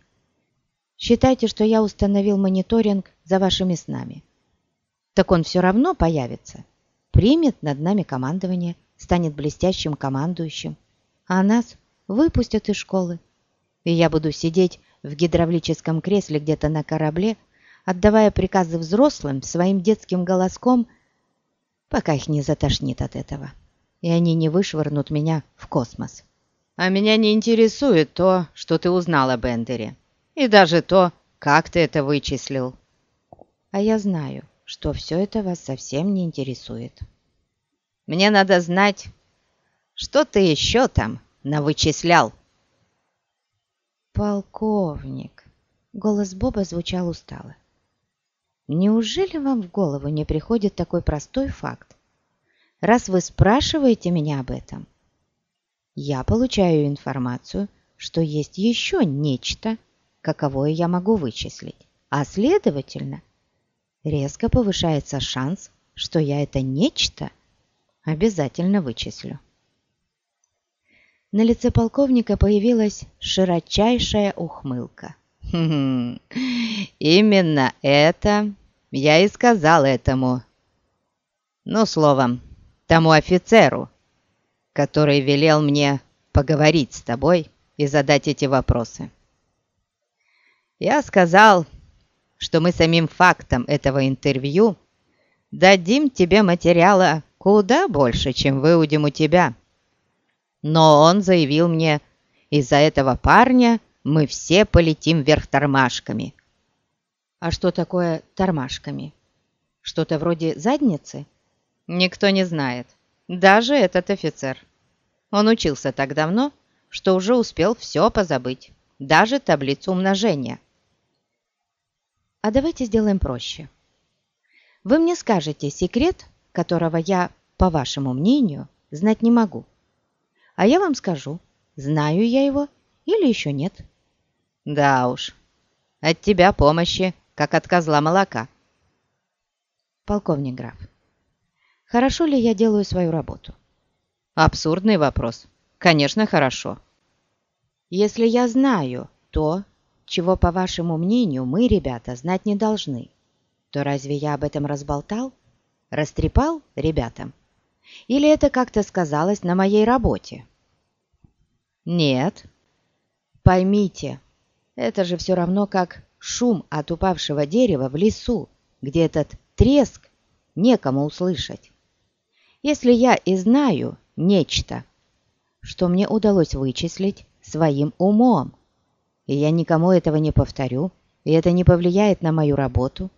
Считайте, что я установил мониторинг за вашими снами так он все равно появится. Примет над нами командование, станет блестящим командующим, а нас выпустят из школы. И я буду сидеть в гидравлическом кресле где-то на корабле, отдавая приказы взрослым своим детским голоском, пока их не затошнит от этого, и они не вышвырнут меня в космос. А меня не интересует то, что ты узнал об Эндере, и даже то, как ты это вычислил. А я знаю, что все это вас совсем не интересует. Мне надо знать, что ты еще там навычислял. Полковник, голос Боба звучал устало. Неужели вам в голову не приходит такой простой факт? Раз вы спрашиваете меня об этом, я получаю информацию, что есть еще нечто, каковое я могу вычислить, а следовательно, резко повышается шанс, что я это нечто обязательно вычислю. На лице полковника появилась широчайшая ухмылка. «Хм, именно это я и сказал этому, ну, словом, тому офицеру, который велел мне поговорить с тобой и задать эти вопросы. Я сказал, что мы самим фактом этого интервью дадим тебе материала куда больше, чем выудим у тебя. Но он заявил мне, из-за этого парня мы все полетим вверх тормашками. А что такое тормашками? Что-то вроде задницы? Никто не знает, даже этот офицер. Он учился так давно, что уже успел все позабыть, даже таблицу умножения. А давайте сделаем проще. Вы мне скажете секрет, которого я, по вашему мнению, знать не могу. А я вам скажу, знаю я его или еще нет. Да уж, от тебя помощи, как от козла молока. Полковник граф, хорошо ли я делаю свою работу? Абсурдный вопрос. Конечно, хорошо. Если я знаю то, чего, по вашему мнению, мы, ребята, знать не должны, то разве я об этом разболтал? Растрепал ребятам? Или это как-то сказалось на моей работе? Нет, Поймите, это же все равно как шум от упавшего дерева в лесу, где этот треск некому услышать. Если я и знаю нечто, что мне удалось вычислить своим умом, и я никому этого не повторю, и это не повлияет на мою работу,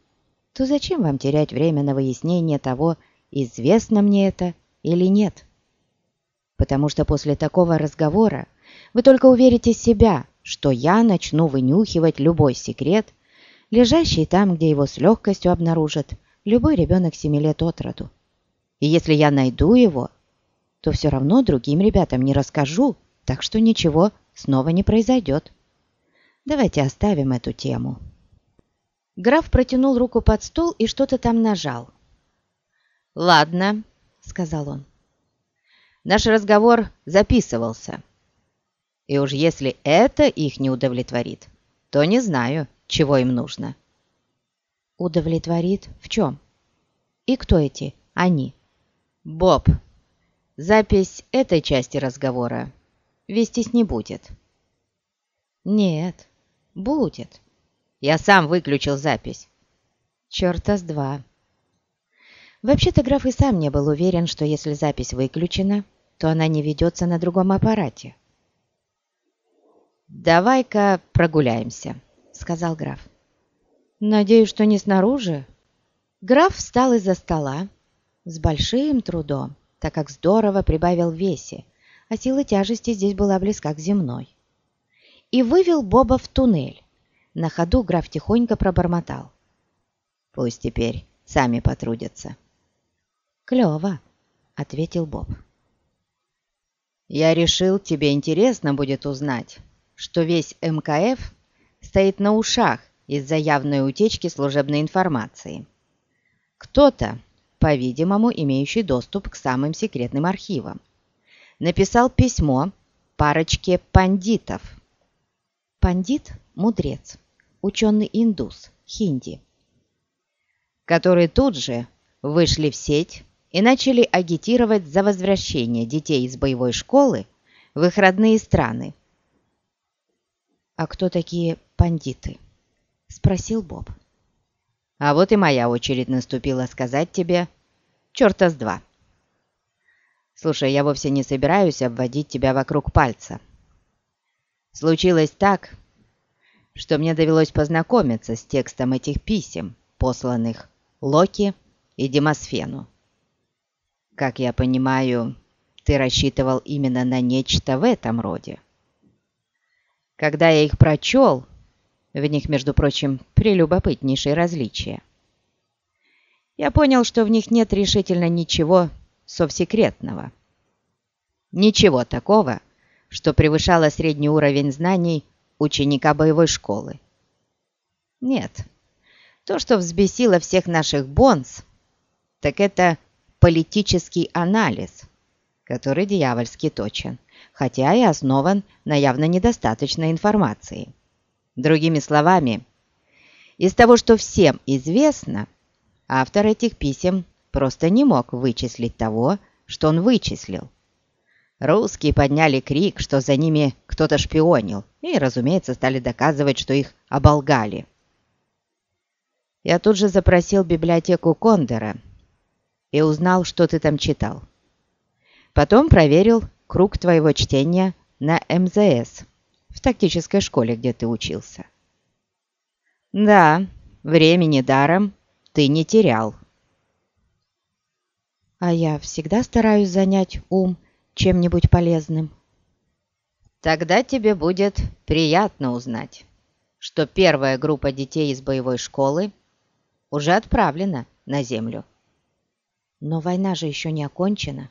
то зачем вам терять время на выяснение того, известно мне это или нет? Потому что после такого разговора вы только уверите себя, что я начну вынюхивать любой секрет, лежащий там, где его с легкостью обнаружит любой ребенок семи лет от роду. И если я найду его, то все равно другим ребятам не расскажу, так что ничего снова не произойдет. Давайте оставим эту тему. Граф протянул руку под стол и что-то там нажал. «Ладно», — сказал он. «Наш разговор записывался. И уж если это их не удовлетворит, то не знаю, чего им нужно». «Удовлетворит в чем? И кто эти они?» «Боб, запись этой части разговора вестись не будет». «Нет, будет». Я сам выключил запись. Черта с два. Вообще-то граф и сам не был уверен, что если запись выключена, то она не ведется на другом аппарате. «Давай-ка прогуляемся», — сказал граф. «Надеюсь, что не снаружи?» Граф встал из-за стола с большим трудом, так как здорово прибавил весе, а сила тяжести здесь была близка к земной, и вывел Боба в туннель, на ходу граф тихонько пробормотал. «Пусть теперь сами потрудятся». «Клево», — ответил Боб. «Я решил, тебе интересно будет узнать, что весь МКФ стоит на ушах из-за явной утечки служебной информации. Кто-то, по-видимому, имеющий доступ к самым секретным архивам, написал письмо парочке пандитов. Пандит – мудрец ученый-индус, хинди, которые тут же вышли в сеть и начали агитировать за возвращение детей из боевой школы в их родные страны. «А кто такие пандиты?» – спросил Боб. «А вот и моя очередь наступила сказать тебе, черта с два. Слушай, я вовсе не собираюсь обводить тебя вокруг пальца. Случилось так, что мне довелось познакомиться с текстом этих писем, посланных Локи и Демосфену. Как я понимаю, ты рассчитывал именно на нечто в этом роде. Когда я их прочел, в них, между прочим, прелюбопытнейшие различия, я понял, что в них нет решительно ничего совсекретного. Ничего такого, что превышало средний уровень знаний ученика боевой школы. Нет, то, что взбесило всех наших бонс, так это политический анализ, который дьявольски точен, хотя и основан на явно недостаточной информации. Другими словами, из того, что всем известно, автор этих писем просто не мог вычислить того, что он вычислил. Русские подняли крик, что за ними кто-то шпионил, и, разумеется, стали доказывать, что их оболгали. Я тут же запросил библиотеку Кондора и узнал, что ты там читал. Потом проверил круг твоего чтения на МЗС, в тактической школе, где ты учился. Да, времени даром ты не терял. А я всегда стараюсь занять ум чем-нибудь полезным. Тогда тебе будет приятно узнать, что первая группа детей из боевой школы уже отправлена на Землю. Но война же еще не окончена.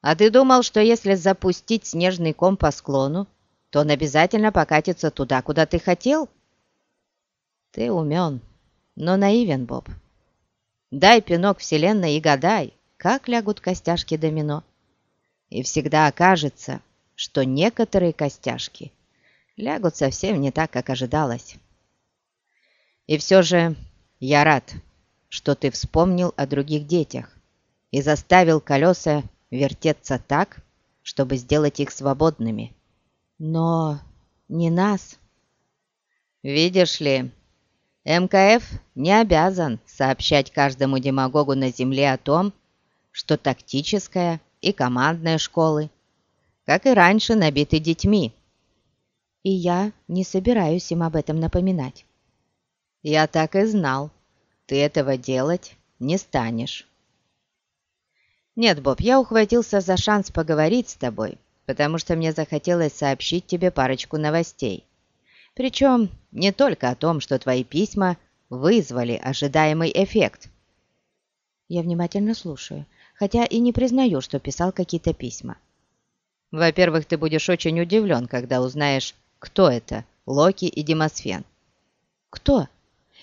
А ты думал, что если запустить снежный ком по склону, то он обязательно покатится туда, куда ты хотел? Ты умен, но наивен, Боб. Дай пинок вселенной и гадай, как лягут костяшки домино и всегда окажется, что некоторые костяшки лягут совсем не так, как ожидалось. И все же я рад, что ты вспомнил о других детях и заставил колеса вертеться так, чтобы сделать их свободными. Но не нас. Видишь ли, МКФ не обязан сообщать каждому демагогу на Земле о том, что тактическая и командная школы, как и раньше, набиты детьми. И я не собираюсь им об этом напоминать. Я так и знал. Ты этого делать не станешь. Нет, Боб, я ухватился за шанс поговорить с тобой, потому что мне захотелось сообщить тебе парочку новостей. Причем не только о том, что твои письма вызвали ожидаемый эффект. Я внимательно слушаю, хотя и не признаю, что писал какие-то письма. Во-первых, ты будешь очень удивлен, когда узнаешь, кто это, Локи и Демосфен. Кто?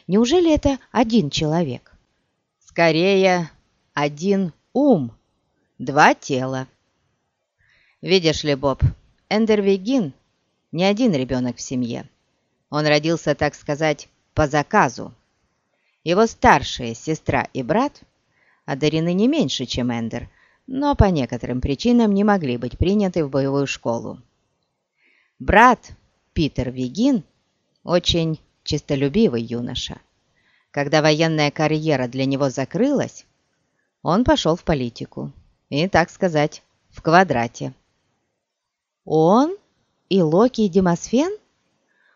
Неужели это один человек? Скорее, один ум, два тела. Видишь ли, Боб, Эндервигин не один ребенок в семье. Он родился, так сказать, по заказу. Его старшая сестра и брат одарены не меньше, чем Эндер, но по некоторым причинам не могли быть приняты в боевую школу. Брат Питер Вигин очень честолюбивый юноша. Когда военная карьера для него закрылась, он пошел в политику. И, так сказать, в квадрате. Он и Локи и Демосфен?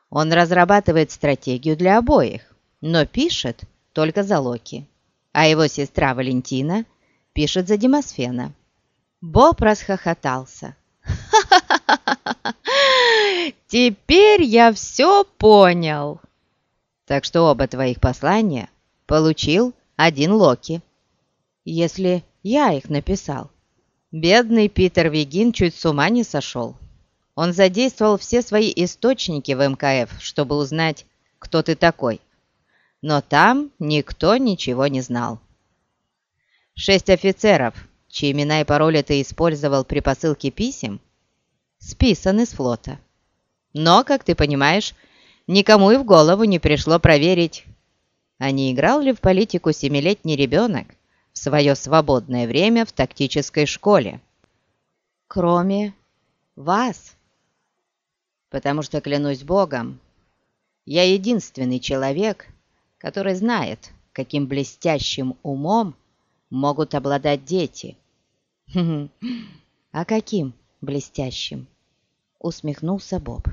Он разрабатывает стратегию для обоих, но пишет только за Локи. А его сестра Валентина пишет за Демосфена. Боб расхохотался. «Ха-ха-ха! Теперь я все понял!» Так что оба твоих послания получил один Локи. Если я их написал. Бедный Питер Вегин чуть с ума не сошел. Он задействовал все свои источники в МКФ, чтобы узнать, кто ты такой. Но там никто ничего не знал. Шесть офицеров, чьи имена и пароли ты использовал при посылке писем, списаны с флота. Но, как ты понимаешь, никому и в голову не пришло проверить, а не играл ли в политику семилетний ребенок в свое свободное время в тактической школе. Кроме вас. Потому что, клянусь Богом, я единственный человек, который знает, каким блестящим умом могут обладать дети. А каким блестящим? Усмехнулся Боб.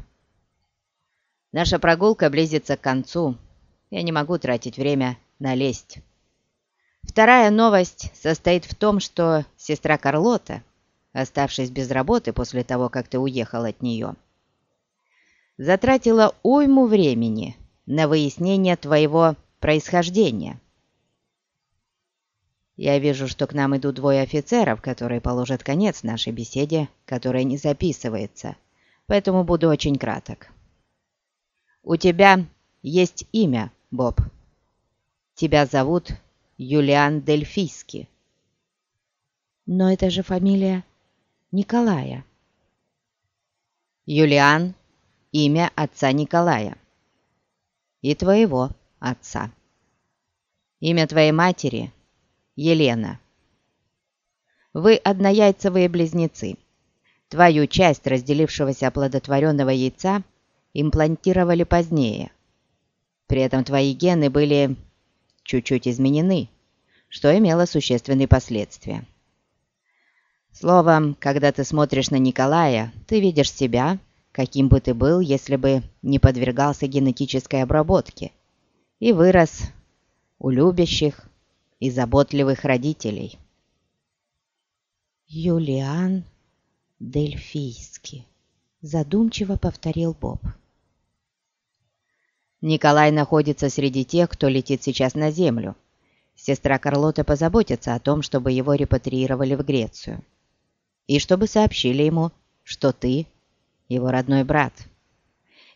Наша прогулка близится к концу. Я не могу тратить время на лесть. Вторая новость состоит в том, что сестра Карлота, оставшись без работы после того, как ты уехал от нее, затратила уйму времени на выяснение твоего происхождения. Я вижу, что к нам идут двое офицеров, которые положат конец нашей беседе, которая не записывается, поэтому буду очень краток. У тебя есть имя, Боб. Тебя зовут Юлиан Дельфийский. Но это же фамилия Николая. Юлиан – имя отца Николая. И твоего отца. Имя твоей матери – Елена. Вы однояйцевые близнецы. Твою часть разделившегося оплодотворенного яйца – имплантировали позднее. При этом твои гены были чуть-чуть изменены, что имело существенные последствия. Словом, когда ты смотришь на Николая, ты видишь себя, каким бы ты был, если бы не подвергался генетической обработке и вырос у любящих и заботливых родителей. «Юлиан Дельфийский», — задумчиво повторил Боб. Николай находится среди тех, кто летит сейчас на землю. Сестра Карлота позаботится о том, чтобы его репатриировали в Грецию. И чтобы сообщили ему, что ты его родной брат.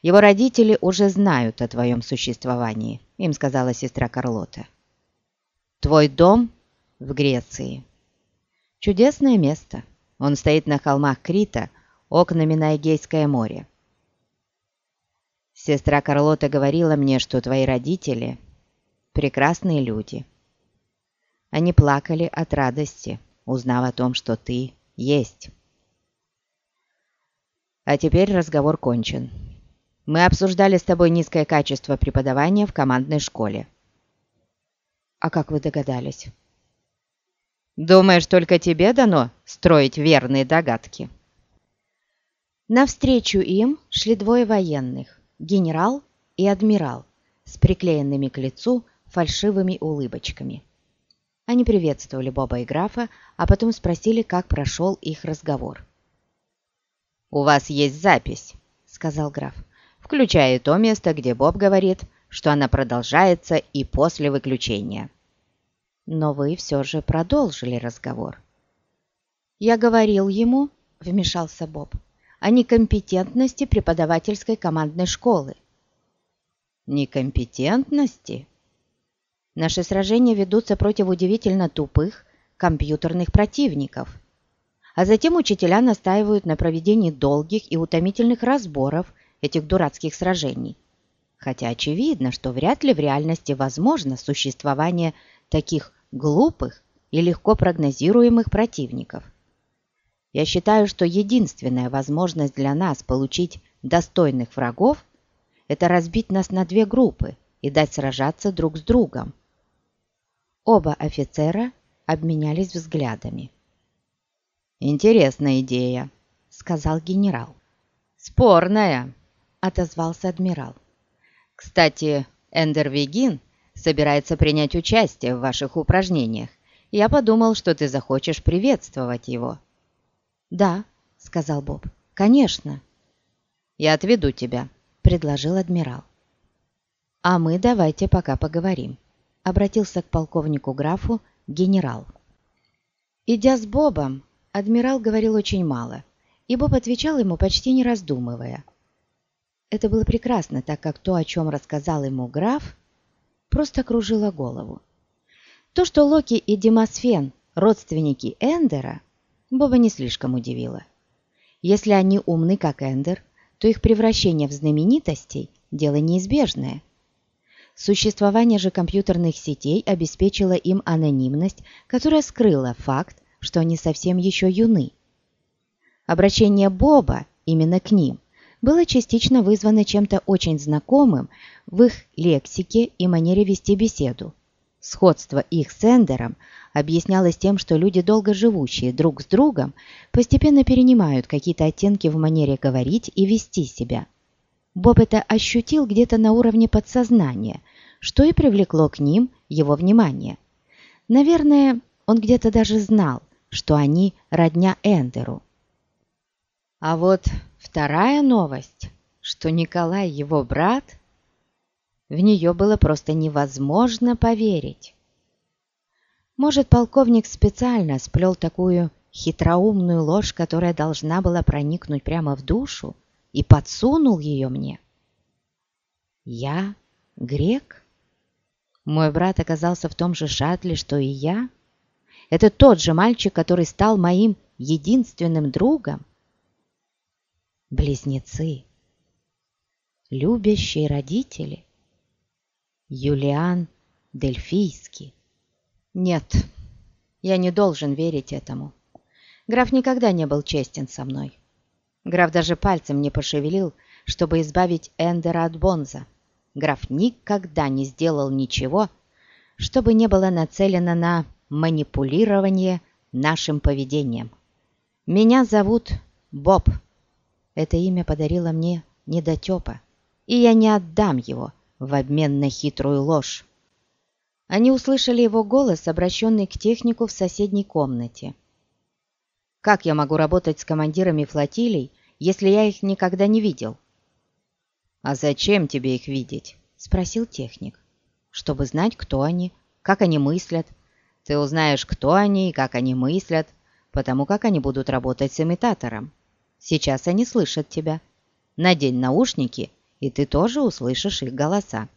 Его родители уже знают о твоем существовании, им сказала сестра Карлота. Твой дом в Греции. Чудесное место. Он стоит на холмах Крита, окнами на Эгейское море. Сестра Карлота говорила мне, что твои родители – прекрасные люди. Они плакали от радости, узнав о том, что ты есть. А теперь разговор кончен. Мы обсуждали с тобой низкое качество преподавания в командной школе». «А как вы догадались?» «Думаешь, только тебе дано строить верные догадки?» Навстречу им шли двое военных, генерал и адмирал, с приклеенными к лицу фальшивыми улыбочками. Они приветствовали Боба и графа, а потом спросили, как прошел их разговор. «У вас есть запись», — сказал граф, включая то место, где Боб говорит, что она продолжается и после выключения. Но вы все же продолжили разговор. «Я говорил ему», — вмешался Боб, — «о некомпетентности преподавательской командной школы». «Некомпетентности?» Наши сражения ведутся против удивительно тупых компьютерных противников. А затем учителя настаивают на проведении долгих и утомительных разборов этих дурацких сражений. Хотя очевидно, что вряд ли в реальности возможно существование таких глупых и легко прогнозируемых противников. Я считаю, что единственная возможность для нас получить достойных врагов – это разбить нас на две группы и дать сражаться друг с другом. Оба офицера обменялись взглядами. «Интересная идея», — сказал генерал. «Спорная», — отозвался адмирал. «Кстати, Эндер Вегин собирается принять участие в ваших упражнениях. Я подумал, что ты захочешь приветствовать его». «Да», — сказал Боб, — «конечно». «Я отведу тебя», — предложил адмирал. «А мы давайте пока поговорим», обратился к полковнику графу генерал. Идя с Бобом, адмирал говорил очень мало, и Боб отвечал ему почти не раздумывая. Это было прекрасно, так как то, о чем рассказал ему граф, просто кружило голову. То, что Локи и Демосфен – родственники Эндера, Боба не слишком удивило. Если они умны, как Эндер, то их превращение в знаменитостей – дело неизбежное – Существование же компьютерных сетей обеспечило им анонимность, которая скрыла факт, что они совсем еще юны. Обращение Боба именно к ним было частично вызвано чем-то очень знакомым в их лексике и манере вести беседу. Сходство их с Эндером объяснялось тем, что люди, долго живущие друг с другом, постепенно перенимают какие-то оттенки в манере говорить и вести себя. Боб это ощутил где-то на уровне подсознания, что и привлекло к ним его внимание. Наверное, он где-то даже знал, что они родня Эндеру. А вот вторая новость, что Николай его брат, в нее было просто невозможно поверить. Может, полковник специально сплел такую хитроумную ложь, которая должна была проникнуть прямо в душу, и подсунул ее мне? Я грек? Мой брат оказался в том же шаттле, что и я. Это тот же мальчик, который стал моим единственным другом. Близнецы. Любящие родители. Юлиан Дельфийский. Нет, я не должен верить этому. Граф никогда не был честен со мной. Граф даже пальцем не пошевелил, чтобы избавить Эндера от Бонза граф никогда не сделал ничего, чтобы не было нацелено на манипулирование нашим поведением. Меня зовут Боб. Это имя подарило мне недотепа, и я не отдам его в обмен на хитрую ложь. Они услышали его голос, обращенный к технику в соседней комнате. «Как я могу работать с командирами флотилий, если я их никогда не видел?» «А зачем тебе их видеть?» – спросил техник. «Чтобы знать, кто они, как они мыслят. Ты узнаешь, кто они и как они мыслят, потому как они будут работать с имитатором. Сейчас они слышат тебя. Надень наушники, и ты тоже услышишь их голоса».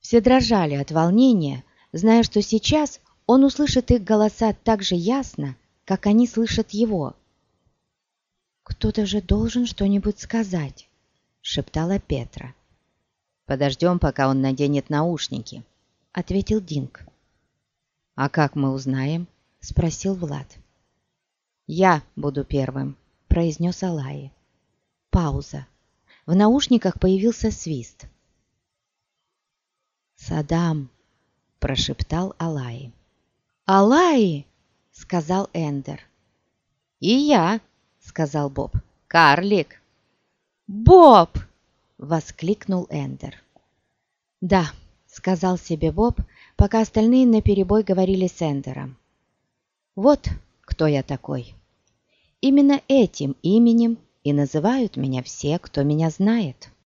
Все дрожали от волнения, зная, что сейчас он услышит их голоса так же ясно, как они слышат его. «Кто-то же должен что-нибудь сказать» шептала Петра. «Подождем, пока он наденет наушники», — ответил Динк. «А как мы узнаем?» — спросил Влад. «Я буду первым», — произнес Алай. Пауза. В наушниках появился свист. «Садам!» – прошептал Алай. «Алай!» – сказал Эндер. «И я!» – сказал Боб. «Карлик!» «Боб!» – воскликнул Эндер. «Да», – сказал себе Боб, пока остальные наперебой говорили с Эндером. «Вот кто я такой. Именно этим именем и называют меня все, кто меня знает».